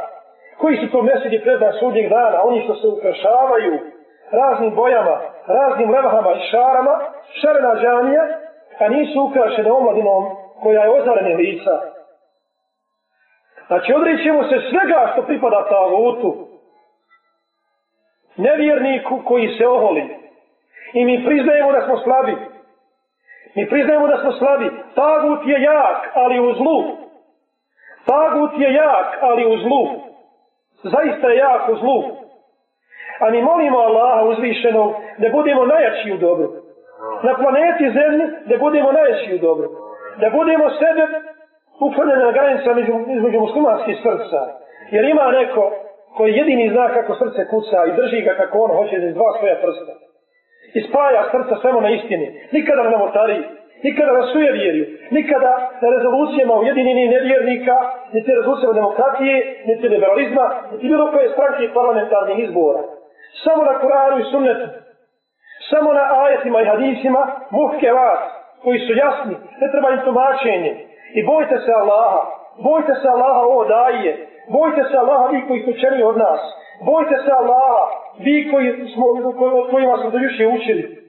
Koji su to meseci predan sudnjeg dana? Oni što se ukrašavaju raznim bojama, raznim levahama i šarama, šarena džamija, a nisu ukrašene omladinom koja je ozarene lica. Znači, odrećemo se svega što pripada tagutu, nevjerniku koji se oholi. I mi priznajemo da smo slabi. Mi priznajemo da smo slabi. Tagut je jak, ali u zlu. Tagut je jak, ali u zlu zaista je jak u zlu. A mi molimo Allaha uzvišenog da budemo najjači u dobru. Na planeti Zemlji da budemo najjači u dobru. Da budemo sebe upravljene na granica među, između muslimanskih srca. Jer ima neko koji jedini zna kako srce kuca i drži ga kako on hoće iz dva svoja prsta. I spaja srca samo na istini. Nikada ne novotari, nikada na suje vjerju, nikada na rezolucijama ujedinjenih nevjernika, niti rezolucijama demokratije, niti liberalizma, niti bilo koje stranke parlamentarnih izbora. Samo na Kuranu i sunnetu, samo na ajetima i hadisima, muhke vas, koji su jasni, ne treba im tumačenje. I bojte se Allaha, bojte se Allaha ovo daje, bojte se Allaha vi koji su čeni od nas, bojte se Allaha vi koji smo, kojima smo do juše učili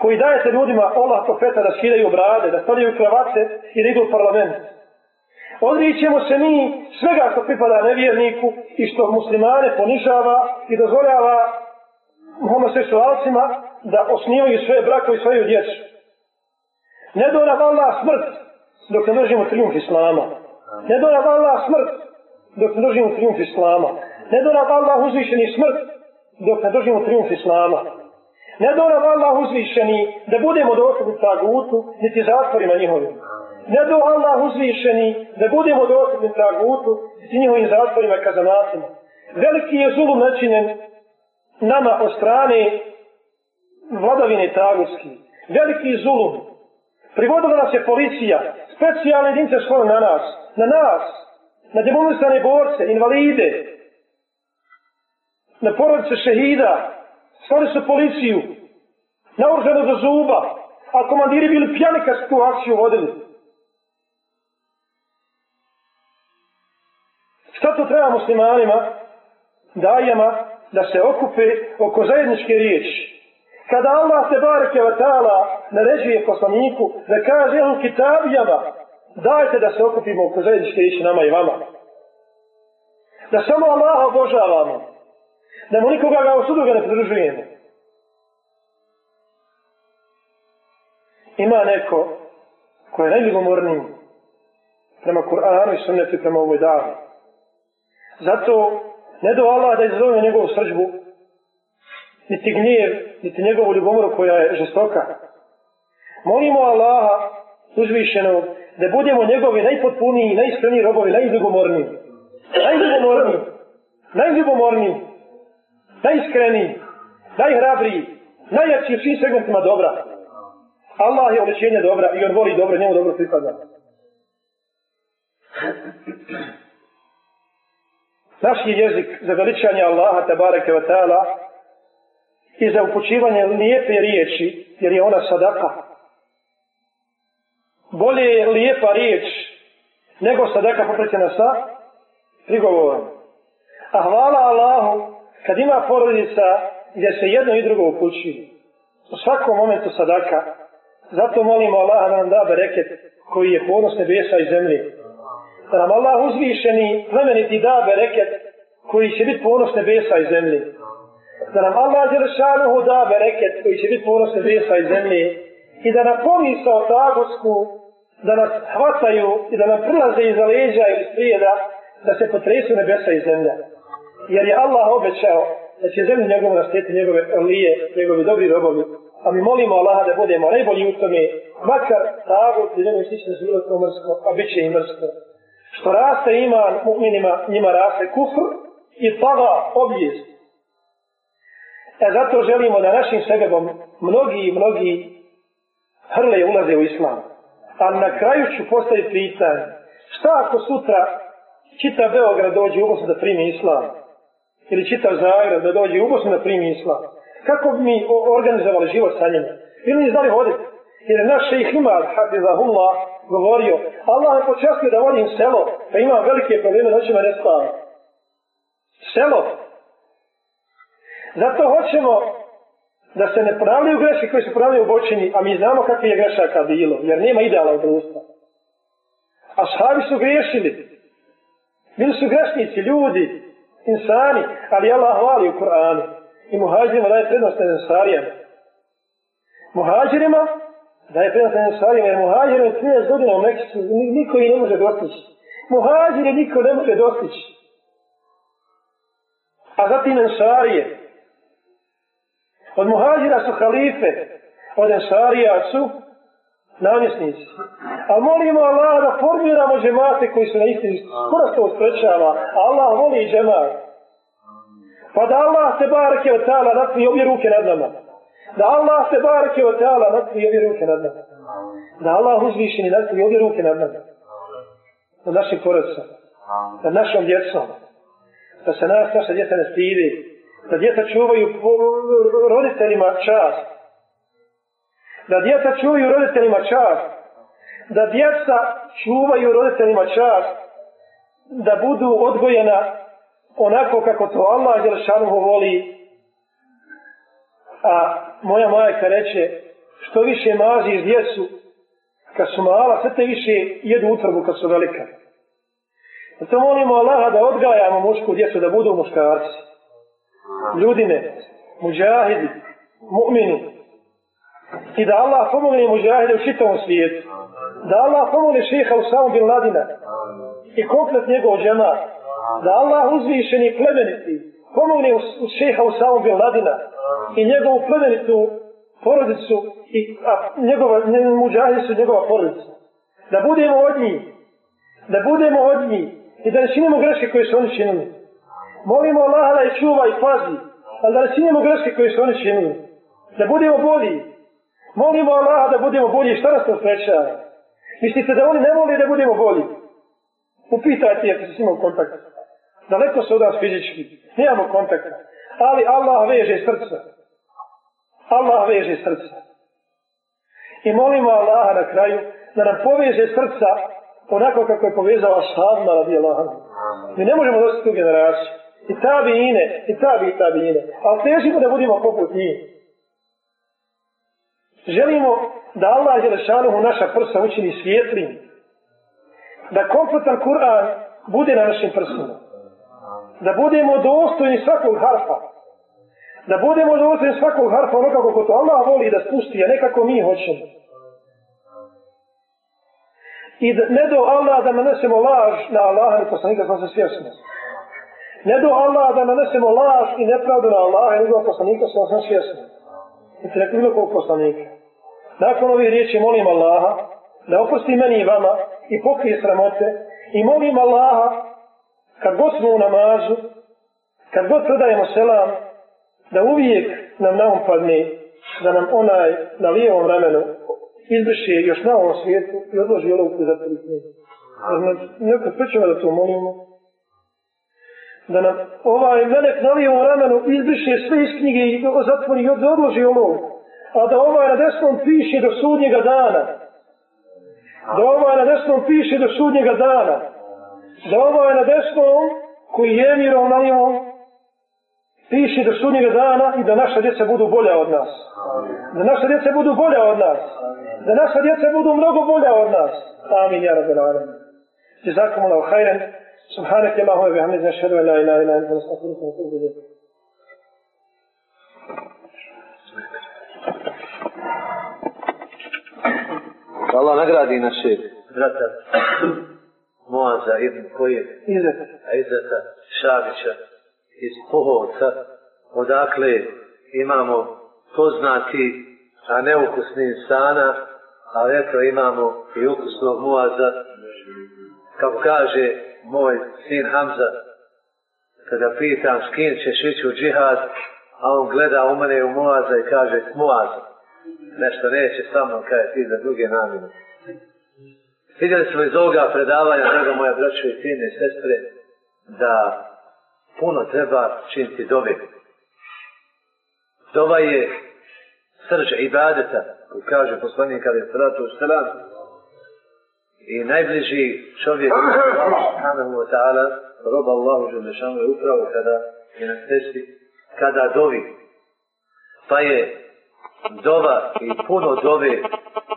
koji dajete ljudima Allah profeta da skidaju brade, da stavljaju kravate i da idu u parlament. Odrićemo se mi svega što pripada nevjerniku i što muslimane ponižava i dozvoljava homoseksualcima da osnivaju svoje brako i svoju djecu. Ne do nam Allah smrt dok ne držimo triumf Islama. Ne do nam Allah smrt dok ne držimo triumf Islama. Ne do nam Allah uzvišeni smrt dok ne držimo triumf Islama. Ne do nam Allah uzvišeni da budemo dosadni tagutu, niti zatvorima njihovim. Ne do Allah uzvišeni da budemo dosadni tagutu, niti njihovim zatvorima i kazanatima. Veliki je zulum načinen nama od strane vladavine tagutski. Veliki zulum. Privodila nas je policija, specijalne jedinice svoje na nas, na nas, na demonstrane borce, invalide, na porodice šehida, stvari su policiju, naoružano za zuba, a komandiri bili pjani kad su tu akciju vodili. Šta to treba muslimanima, dajama, da se okupe oko zajedničke riječi? Kada Allah te bareke vatala naređuje poslaniku da kaže on kitabijama, dajte da se okupimo oko zajedničke riječi nama i vama. Da samo Allaha obožavamo. Da mu nikoga ga osuduga ne pridružujemo. Ima neko ko je najljubomorniji prema Kur'anu i sunnetu prema ovoj davi. Zato ne do Allah da izazove njegovu srđbu, niti gnjev, niti njegovu ljubomoru koja je žestoka. Molimo Allaha uzvišenog da budemo njegovi najpotpuniji, najiskreniji robovi, najljubomorniji. Najljubomorniji. Najljubomorniji. Najiskreniji. Najhrabriji. Najjači u svim segmentima dobra. Allah je obećenje dobra i on voli dobro, njemu dobro pripada. Naš je jezik za veličanje Allaha, tabareke wa ta'ala, i za upućivanje lijepe riječi, jer je ona sadaka. Bolje je lijepa riječ nego sadaka popretjena sa prigovorom. A hvala Allahu kad ima porodica gdje se jedno i drugo upući, U svakom momentu sadaka. Zato molimo Allah da nam da bereket koji je ponos nebesa i zemlje. Da nam Allah uzvišeni plemeniti da bereket koji će biti ponos nebesa i zemlje da nam Allah Đelešanuhu da bereket koji će biti ponos nebesa i zemlje i da nam pomisa o tagosku da nas hvataju i da nam prilaze iza leđa ili sprijeda da se potresu nebesa i zemlja. Jer je Allah obećao da će zemlju njegovu nastijeti njegove lije, njegovi dobri robovi. A mi molimo Allaha da budemo najbolji u tome, makar tago i zemlju stiče da bilo to mrsko, a bit će i mrsko. Što raste iman mu'minima, njima raste kufr i tada obljez. E zato želimo da našim sebebom mnogi i mnogi hrle ulaze u islam. A na kraju ću postaviti pitanje. Šta ako sutra čita Beograd dođe u da primi islam? Ili čitav Zagreb da dođe u Bosnu da primi islam? Kako bi mi organizovali život sa njima? Ili mi znali hoditi? Jer naš šeih Imad, Hafizahullah, govorio, Allah je počastio da vodim selo, pa imam velike probleme, da me ne spavati. Selo, Zato hoćemo da se ne ponavljaju greške koje su ponavljaju u bočini, a mi znamo kakve je grešaka bilo, jer nema ideala u društva. A sahabi su grešili. Bili su grešnici, ljudi, insani, ali Allah hvali u Kur'anu. I muhađirima daje prednost nad ensarijama. Muhađirima daje prednost nad ensarijama, jer muhađirima je 30 godina u Meksiku, niko ih ne može dostići. Muhađire niko ne može dostići. A zatim ensarije, Od muhađira su halife, od ensarija su namjesnici. A molimo Allah da formiramo džemate koji su na istini. Skoro se usprečava. Allah voli džemat. Pa da Allah se barake od tala natvi obje ruke nad nama. Da Allah se barake od tala natvi obje ruke nad nama. Da Allah uzvišeni natvi obje ruke nad nama. Nad našim porodicom. Nad našom djecom. Da se nas, naša djeca ne stidi da djeca čuvaju roditeljima čast, da djeca čuvaju roditeljima čast, da djeca čuvaju roditeljima čast, da budu odgojena onako kako to Allah Đelšanuhu voli, a moja majka reče, što više mazi iz djecu, kad su mala, sve te više jedu utrbu kad su velika. Zato molimo Allaha da odgajamo mušku djecu, da budu muškarci ljudine, muđahidi, mu'mini. I da Allah pomogne muđahide u čitavom svijetu. Da Allah pomogne šeha u samom bin Ladina i komplet njegov džema. Da Allah uzvišeni plemeniti pomogne u šeha u samom bin Ladina i njegovu plemenitu porodicu i a, njegova, muđahide su njegova porodica. Da budemo od njih. Da budemo od njih. I da ne činimo greške koje su oni činili. Molimo Allaha da je čuva i pazi, ali da ne činimo greške koje su oni činili. Da budemo bolji. Molimo Allaha da budemo bolji. Šta nas to sprečava? Mislite da oni ne voli da budemo bolji? Upitajte je ako se s njima u kontaktu. Daleko se od nas fizički. Nijamo kontakta. Ali Allah veže srca. Allah veže srca. I molimo Allaha na kraju da nam poveže srca onako kako je povezao Ashabna radi Allaha. Mi ne možemo dosti tu generaciju i tabiine, i tabi i tabiine. Ali težimo da budemo poput njih. Želimo da Allah je lešanuhu naša prsa učini svijetlim. Da kompletan Kur'an bude na našim prsima. da budemo dostojni svakog harfa. Da budemo dostojni svakog harfa onako kako to Allah voli da spusti, a nekako mi hoćemo. I da, ne do Allah da nanesemo laž na Allaha i poslanika smo se svjesni. Ne do Allah da nanesemo laž i nepravdu na Allaha i njegov poslanika smo se. I ti rekli bilo kog poslanika. Nakon ovih riječi molim Allaha da oprosti meni i vama i pokrije sramote i molim Allaha kad god smo u namazu, kad god predajemo selam, da uvijek nam na um padne da nam onaj na lijevom ramenu izbriše još na ovom svijetu i odloži olovku za tri knjige. Nekad pričamo da to molimo. Da nam ovaj melek na lijevom ramenu izbriše sve iz knjige i zatvori i odloži olovku. A da ovaj na desnom piše do sudnjega dana. Da ovaj na desnom piše do sudnjega dana. Da ovaj na desnom koji je mirom na njom piše do sudnjega dana i da naša djeca budu bolja od nas. Da naša djeca budu bolja od nas. Da naša djeca budu mnogo bolja od nas. Amin, ja rabbi alamin. Jazakum Allah khairan. Subhanak Allahu wa bihamdika nashhadu an la ilaha illa anta nastaghfiruka wa natubu ilayk. Allah nagradi našeg brata Moaza ibn Kojeg, a Izeta Šavića iz Pohovca, odakle imamo poznati, a neukusni insana, a eto imamo i ukusnog Moaza, kako kaže moj sin Hamza, kada pitam s kim ćeš ići u džihad, a on gleda u mene u Moaza i kaže Moaza. Nešto neće sa mnom, kaže ti za druge namine. Vidjeli smo iz ovoga predavanja, draga moja braćo i sine i sestre, da puno treba činiti dove. Dova je srž ibadeta, koji kaže poslanik kada ali salatu selam, i najbliži čovjek, subhanahu wa ta'ala, roba Allahu želešanu je upravo kada je na cesti, kada dovi. Pa je dova i puno dove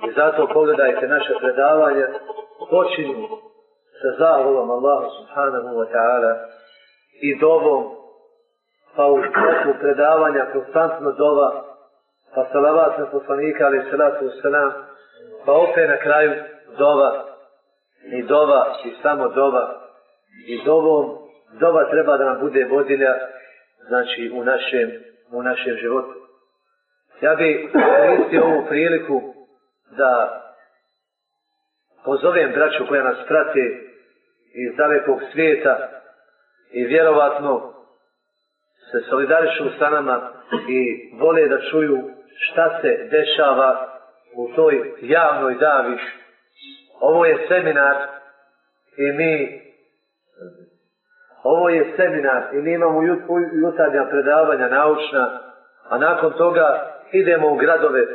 i zato pogledajte naše predavanje počinju sa zahvalom Allahu subhanahu wa ta'ala i dovom pa u toku predavanja konstantno dova pa salavat na poslanika ali salatu wasalam pa opet na kraju dova i dova i samo dova i dovom dova treba da nam bude vodilja znači u našem u našem životu. Ja bi koristio ovu priliku da pozovem braću koja nas prate iz dalekog svijeta i vjerovatno se solidarišu sa nama i vole da čuju šta se dešava u toj javnoj davi. Ovo je seminar i mi ovo je seminar i mi imamo jutarnja predavanja naučna, a nakon toga idemo u gradove,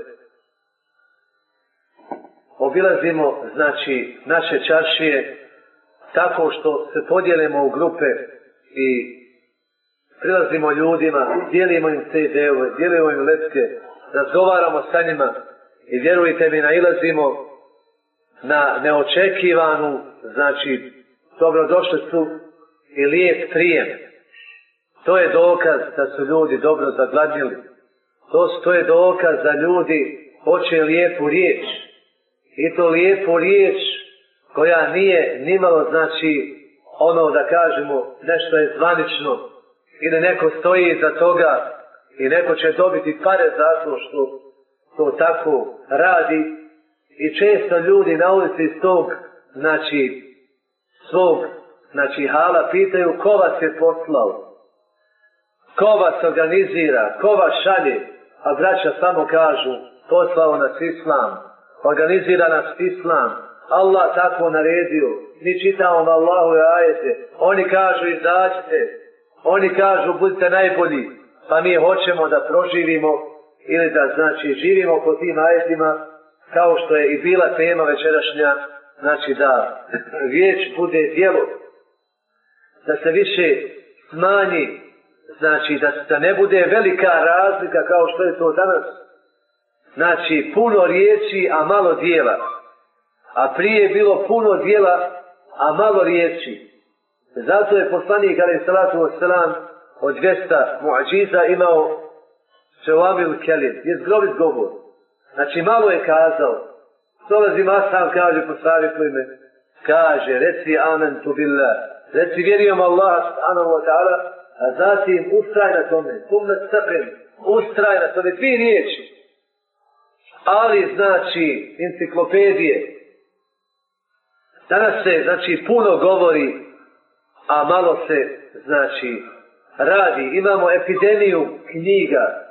obilazimo, znači, naše čaršije, tako što se podijelimo u grupe i prilazimo ljudima, dijelimo im CD-ove, dijelimo im letke, razgovaramo sa njima i vjerujte mi, nailazimo na neočekivanu, znači, dobrodošlicu i lijep prijem. To je dokaz da su ljudi dobro zagladnili to, to je dokaz da ljudi hoće lijepu riječ. I to lijepu riječ koja nije nimalo znači ono da kažemo nešto je zvanično. Ili neko stoji za toga i neko će dobiti pare zato što to tako radi. I često ljudi na ulici iz tog znači svog znači hala pitaju ko vas je poslao? Ko vas organizira? Ko vas šalje? A braća samo kažu, poslao nas Islam, organizira nas Islam, Allah tako naredio, mi čitamo na Allahu i ajete, oni kažu izađite, oni kažu budite najbolji, pa mi hoćemo da proživimo ili da znači živimo po tim ajetima, kao što je i bila tema večerašnja, znači da <laughs> riječ bude djelo, da se više smanji znači da, da ne bude velika razlika kao što je to danas. Znači puno riječi, a malo dijela. A prije je bilo puno dijela, a malo riječi. Zato je poslanik, ali salatu wasalam, od 200 muadžiza imao Čevamil Kelim, je zgrobit govor. Znači, malo je kazao. Dolazi Masam, kaže, posavjetuj me. Kaže, reci amen tu billah. Reci, vjerujem Allah, subhanahu wa ta'ala, a zatim ustraj na tome. Tum na ustraj na tome. Dvije riječi. Ali, znači, enciklopedije. Danas se, znači, puno govori, a malo se, znači, radi. Imamo epidemiju knjiga,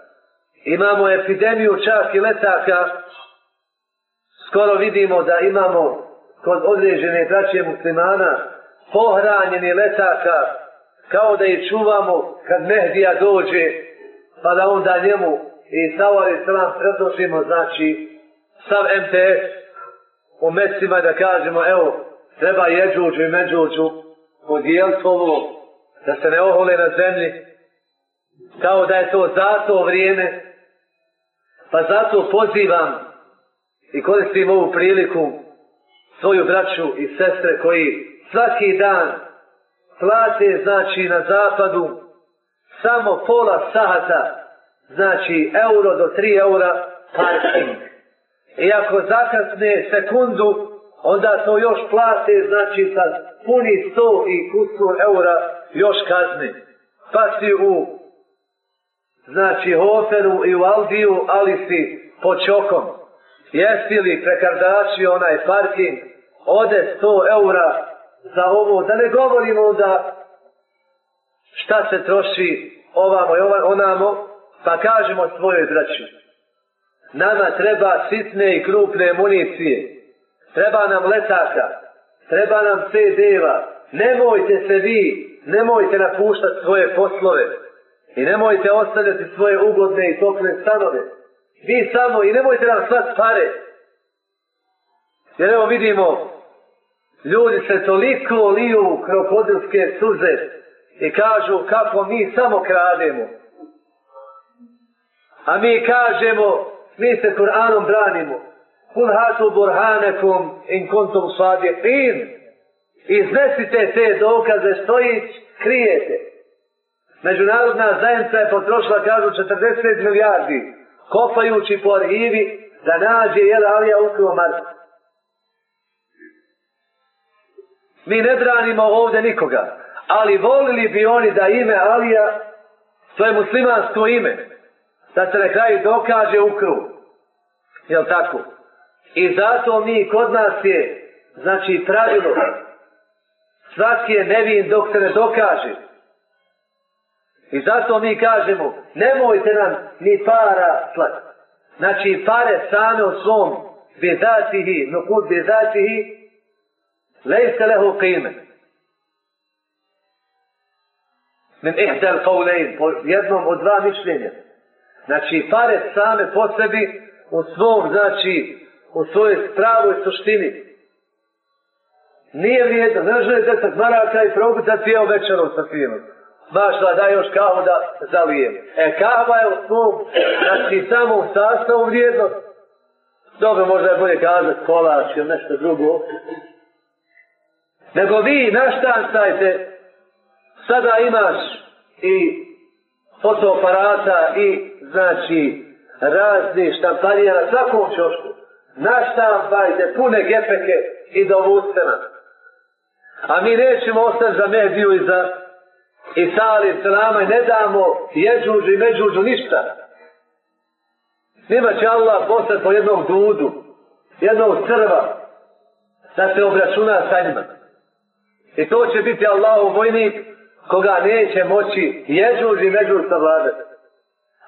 imamo epidemiju čak i letaka, skoro vidimo da imamo kod određene braće muslimana pohranjeni letaka kao da ih čuvamo kad Mehdija dođe pa da onda njemu i Savari Salam predložimo znači sav MTS u mesima da kažemo evo treba jeđuđu i međuđu podijeliti ovo da se ne ohole na zemlji. Kao da je to zato vrijeme. Pa zato pozivam i koristim ovu priliku svoju braću i sestre koji svaki dan plate znači na zapadu samo pola sahata znači euro do 3 eura parking. I ako zakasne sekundu onda to još plate znači sa puni 100 i kusur eura još kazne. Pa si u znači Hoferu i u Aldiju, ali si po čokom. Jesi li prekardači onaj parking, ode 100 eura za ovo, da ne govorimo da šta se troši ovamo i onamo, pa kažemo svojoj braći. Nama treba sitne i krupne municije, treba nam letaka, treba nam CD-eva, nemojte se vi, nemojte napuštati svoje poslove, I nemojte ostavljati svoje ugodne i tople stanove. Vi samo i nemojte nam svat pare. Jer evo vidimo, ljudi se toliko liju krokodilske suze i kažu kako mi samo krademo. A mi kažemo, mi se Kur'anom branimo. Kul hatu burhanekum in kuntum sadiqin. Iznesite te dokaze stojić, krijete. Međunarodna zajednica je potrošila, kažu, 40 milijardi, kopajući po arhivi, da nađe jel, li Alija ukrivo Mi ne branimo ovdje nikoga, ali volili bi oni da ime Alija, to je muslimansko ime, da se na kraju dokaže ukru. Jel tako? I zato mi kod nas je, znači pravilo, svaki je nevin dok se ne dokaže. I zato mi kažemo, nemojte nam ni para slati. Znači, pare same u svom bezatihi, no kud bezatihi, lejse lehu qime. Min ihdel qavlejn, po jednom od dva mišljenja. Znači, pare same po sebi, u svom, znači, u svojoj pravoj suštini. Nije vrijedno, ne žele deset maraka i probutati je večerom sa finom mašla da još kahu da zalijem. E kahva je u svom, znači samom sastavu vrijednost. Dobro, možda je bolje kazati kolač ili nešto drugo. Nego vi naštancajte, sada imaš i fotoaparata i znači razni štamparija na svakom čošku. Naštampajte pune gepeke i dovucite nas. A mi nećemo ostati za mediju i za i sali selama i ne damo jeđuđu i međuđu ništa. Nima će Allah poslati po jednom dudu, jednog crva, da se obračuna sa njima. I to će biti Allahov vojnik koga neće moći jeđuž i međuž savladati.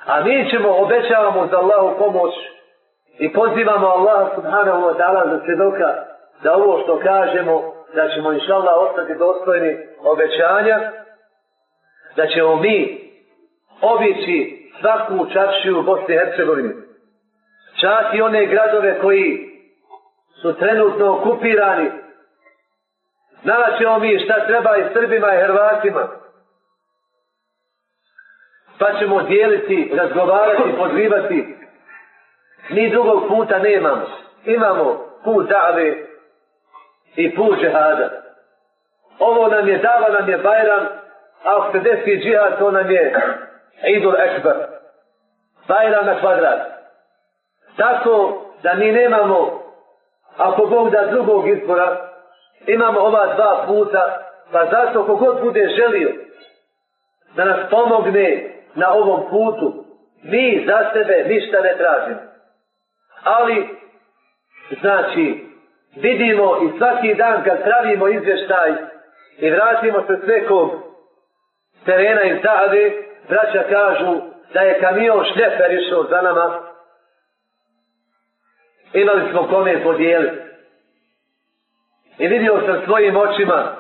A mi ćemo, obećavamo za Allahu pomoć i pozivamo Allaha subhanahu wa ta'ala za svjedoka da ovo što kažemo, da ćemo inša Allah ostati dostojni obećanja da ćemo mi obići svaku čaršiju u Bosni i Hercegovini. Čak i one gradove koji su trenutno okupirani. Naćemo mi šta treba i Srbima i Hrvatima. Pa ćemo dijeliti, razgovarati, pozivati. Mi drugog puta nemamo. Imamo put dave i put džehada. ovo nam je dava, nam je bajram, a ako se desi džihad, to nam je idul ekber. Bajram na kvadrat. Tako da mi nemamo, ako Bog da drugog izbora, imamo ova dva puta, pa zato kogod bude želio da nas pomogne na ovom putu, mi za sebe ništa ne tražimo. Ali, znači, vidimo i svaki dan kad pravimo izvještaj i vratimo se s nekog terena iz Zahade, braća kažu da je kamion šljeper išao za nama, imali smo kome podijeliti. I vidio sam svojim očima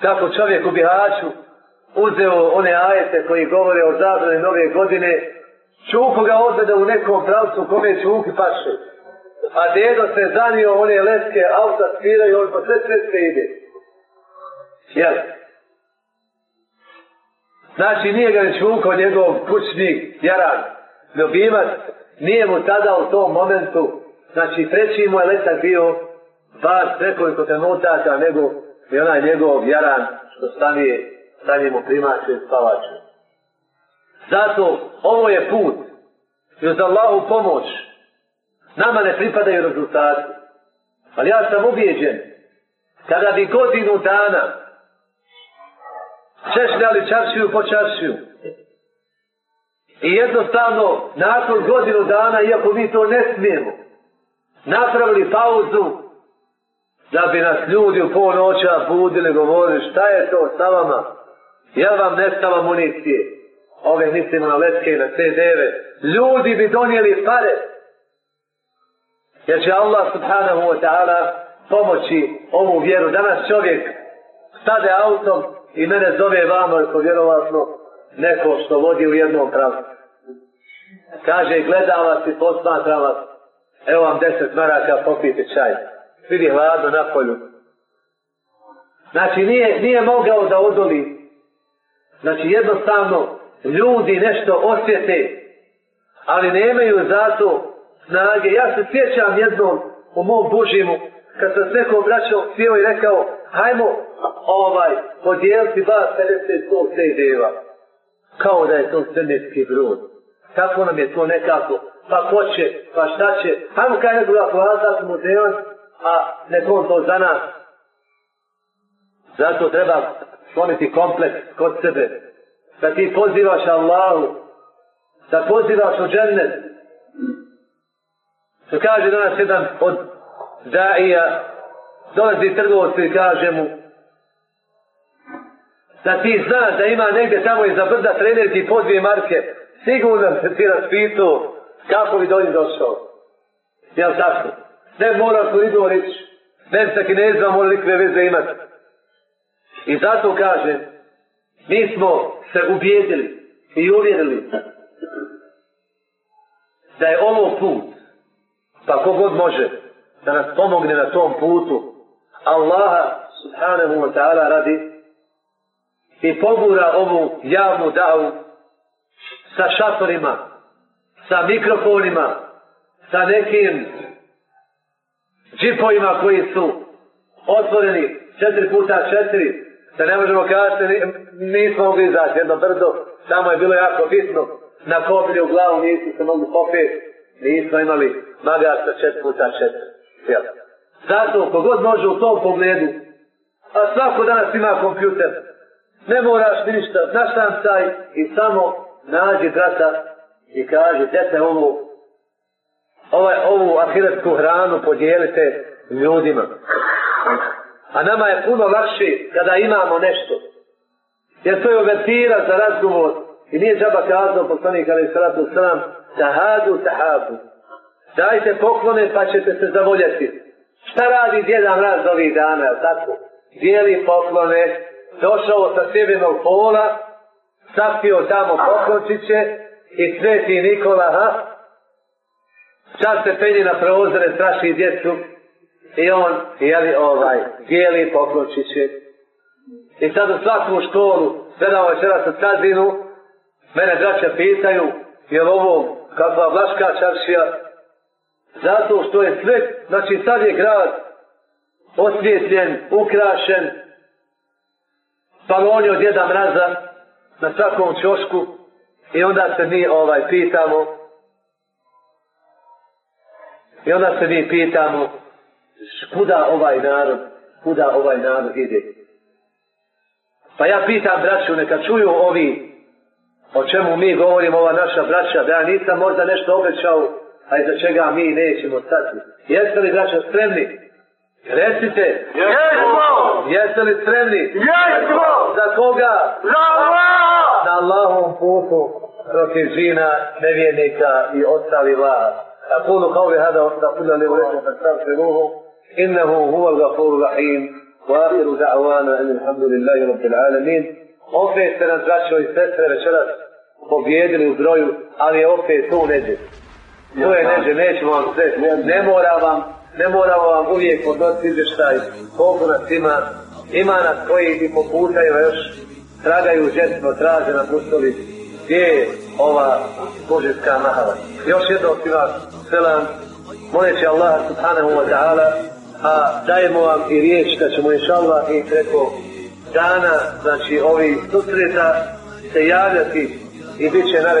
kako čovjek u Bihaću uzeo one ajete koji govore o zabrani nove godine, čuku ga odvede u nekom pravcu kome čuki paše. A dedo se zanio one leske, auta sviraju, on po sve sve sve ide. Jel? Znači nije ga ne čukao njegov kućni jaran, ljubimac, nije mu tada u tom momentu, znači treći mu je letak bio bar nekoliko trenutaka nego i onaj njegov jaran što stanije, stanije mu primače spavače. Zato ovo je put i uz Allahu pomoć nama ne pripadaju rezultati. Ali ja sam ubijeđen kada bi godinu dana češljali čaršiju po čaršiju i jednostavno nakon godinu dana, iako mi to ne smijemo, napravili pauzu da bi nas ljudi u pol noća budili, govorili šta je to sa vama, ja vam nestala municije, ove mislimo na letke i na CD-ve, ljudi bi donijeli pare, jer će Allah subhanahu wa ta'ala pomoći ovu vjeru. Danas čovjek stade autom i mene zove vama, jer povjerovatno neko što vodi u jednom pravcu. Kaže, gleda vas i posmatra vas, evo vam deset maraka, popijte čaj. Vidi hladno na polju. Znači, nije, nije mogao da odoli. Znači, jednostavno, ljudi nešto osjete, ali nemaju zato snage. Ja se sjećam jednom u mom bužimu, kad sam s nekom braćom sjeo i rekao, hajmo ovaj, podijeliti vas 50 tog CD-eva. Kao da je to svemirski brod. Tako nam je to nekako, pa ko će, pa šta će, hajmo kaj nekoga plazati muzeon, a nekom to za nas. Zato treba sloniti kompleks kod sebe, da ti pozivaš Allahu, da pozivaš u džennet, što kaže danas jedan od daija, dolazi trgovci i kaže mu, da ti znaš da ima negdje tamo iza brda trener ti pozvije marke, sigurno se ti raspitu kako bi do njih došao. Jel tako? Ne mora koridor reći, ne sa kinezima mora likve veze imati. I zato kažem, mi smo se ubijedili i uvjerili da je ovo put pa kogod može da nas pomogne na tom putu Allaha subhanahu wa ta'ala radi i pogura ovu javnu davu sa šatorima sa mikrofonima sa nekim džipovima koji su otvoreni četiri puta četiri da ne možemo kazati nismo mogli izaći jedno brdo samo je bilo jako bitno na kobili u glavu nisu se mogli popeti nismo imali magarca četiri puta četiri. Jel? Zato, kogod može u tom pogledu, a svako danas ima kompjuter, ne moraš ništa, naštancaj i samo nađi brata i kaže, dete ovo, ovaj, ovu ahiretsku hranu podijelite ljudima. A nama je puno lakše kada imamo nešto. Jer to je uvertira za razgovor. I nije džaba kazao poslanik ali salatu sram tahadu tahabu. Dajte poklone pa ćete se zavoljeti. Šta radi djedan raz ovih dana, je tako? Dijeli poklone, došao sa sjevernog pola, sapio tamo poklončiće i sveti Nikola, ha? Čas se penje na prozore, straši djecu i on, jeli, ovaj, dijeli poklončiće. I sad u svaku školu, gledamo večera sa Cazinu, mene braća pitaju, je li ovo kakva vlaška čaršija? Zato što je sve, znači sad je grad osvjetljen, ukrašen, pa baloni od jedna mraza na svakom čošku i onda se mi ovaj pitamo i onda se mi pitamo kuda ovaj narod kuda ovaj narod ide pa ja pitam braću neka čuju ovi o čemu mi govorimo ova naša braća da ja nisam možda nešto obećao a iza čega mi nećemo stati jeste li braća spremni Recite. Jesmo! Jeste li spremni? Jesmo! Za koga? Za Allah! Na Allahom putu protiv žina, nevjernika i ostali vas. أقول قولي هذا واستغفر لي ولكم فاستغفروه إنه هو الغفور الرحيم وآخر دعوانا أن الحمد لله رب العالمين opet ste nas braćo i sestre večeras pobjedili u broju, ali opet tu neđe. To je neđe, nećemo vam sve, ne mora vam ne moramo vam uvijek podnositi izvještaj koliko nas ima, ima nas koji i poputaju još tragaju žetno, traže na pustovi gdje je ova božetska mahala. Još jedno ti vas selam, moleći Allah subhanahu wa ta'ala, a dajemo vam i riječ da ćemo inša Allah i preko dana, znači ovi susreta se javljati i bit će na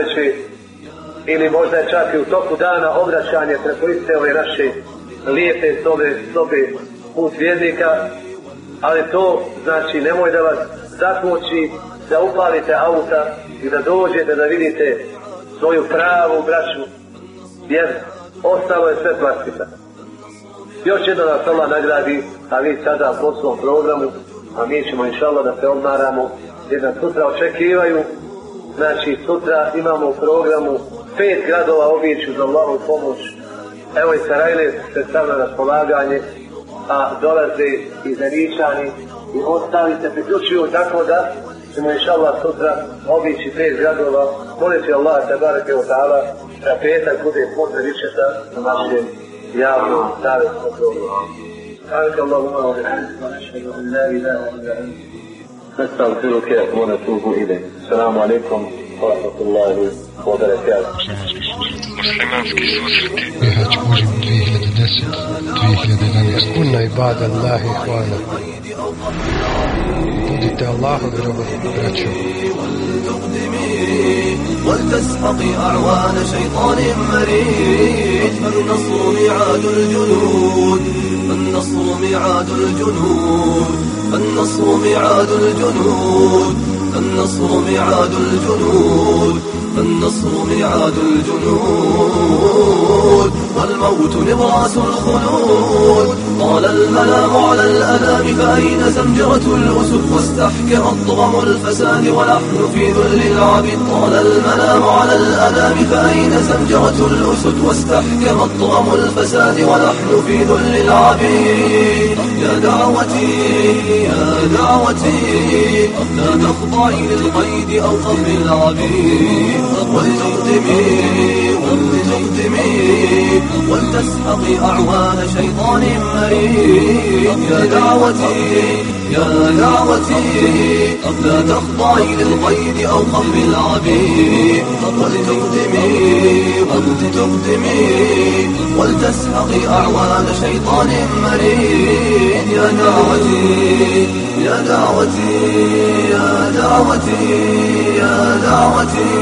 ili možda je čak i u toku dana obraćanje preko iste ove naše lijepe sobe, sobe put vjernika, ali to znači nemoj da vas zakoči da upalite auta i da dođete da vidite svoju pravu braću, jer ostalo je sve plastika. Još jedno nas Allah nagradi, a vi sada po svom programu, a mi ćemo inša Allah da se odmaramo, jer nas sutra očekivaju, znači sutra imamo u programu pet gradova obiću za Allahovu pomoć, evo i Sarajle se stavlja na raspolaganje, a dolaze i zaričani i ostali se priključuju tako da ćemo inša Allah sutra obići pet gradova, moliti Allah da barake od ta'ala da petak bude posle više sa našem javnom savjetnom programu. سبحانك اللهم وبحمدك ونشهد ان لا اله الا انت نستغفرك ونتوب اليك السلام عليكم ورحمه الله وبركاته muslimanski susreti. Bihać Božim 2010-2011. Kuna ibada Allahi hvala. Allahovi robovi, braćo. ولتسحقي أعوان شيطان مريد. فالنصر ميعاد الجنود. فالنصر ميعاد الجنود. فالنصر ميعاد الجنود. فالنصر ميعاد الجنود. فالنصر ميعاد الجنود. والموت نبراس الخلود. قال المنام على الأنام فأين زمجرة الأسد واستحكم الضغم الفساد ونحن في ذل العبد؟ قال المنام على الأنام فأين زمجرة الأسد واستحكم الضغم الفساد ونحن في ذل العبيد يا دعوتي يا دعوتي لا تخضعي للقيد أو قهر العبيد ولتقدمي ولتقدمي ولتسحقي أعوان شيطان مريد يا دعوتي يا دعوتي لا تخضعي للقيد أو قهر العبيد. ولتقدمي ولتقدمي ولتسحقي أعوان شيطان مريد يا دعوتي يا دعوتي يا دعوتي يا دعوتي.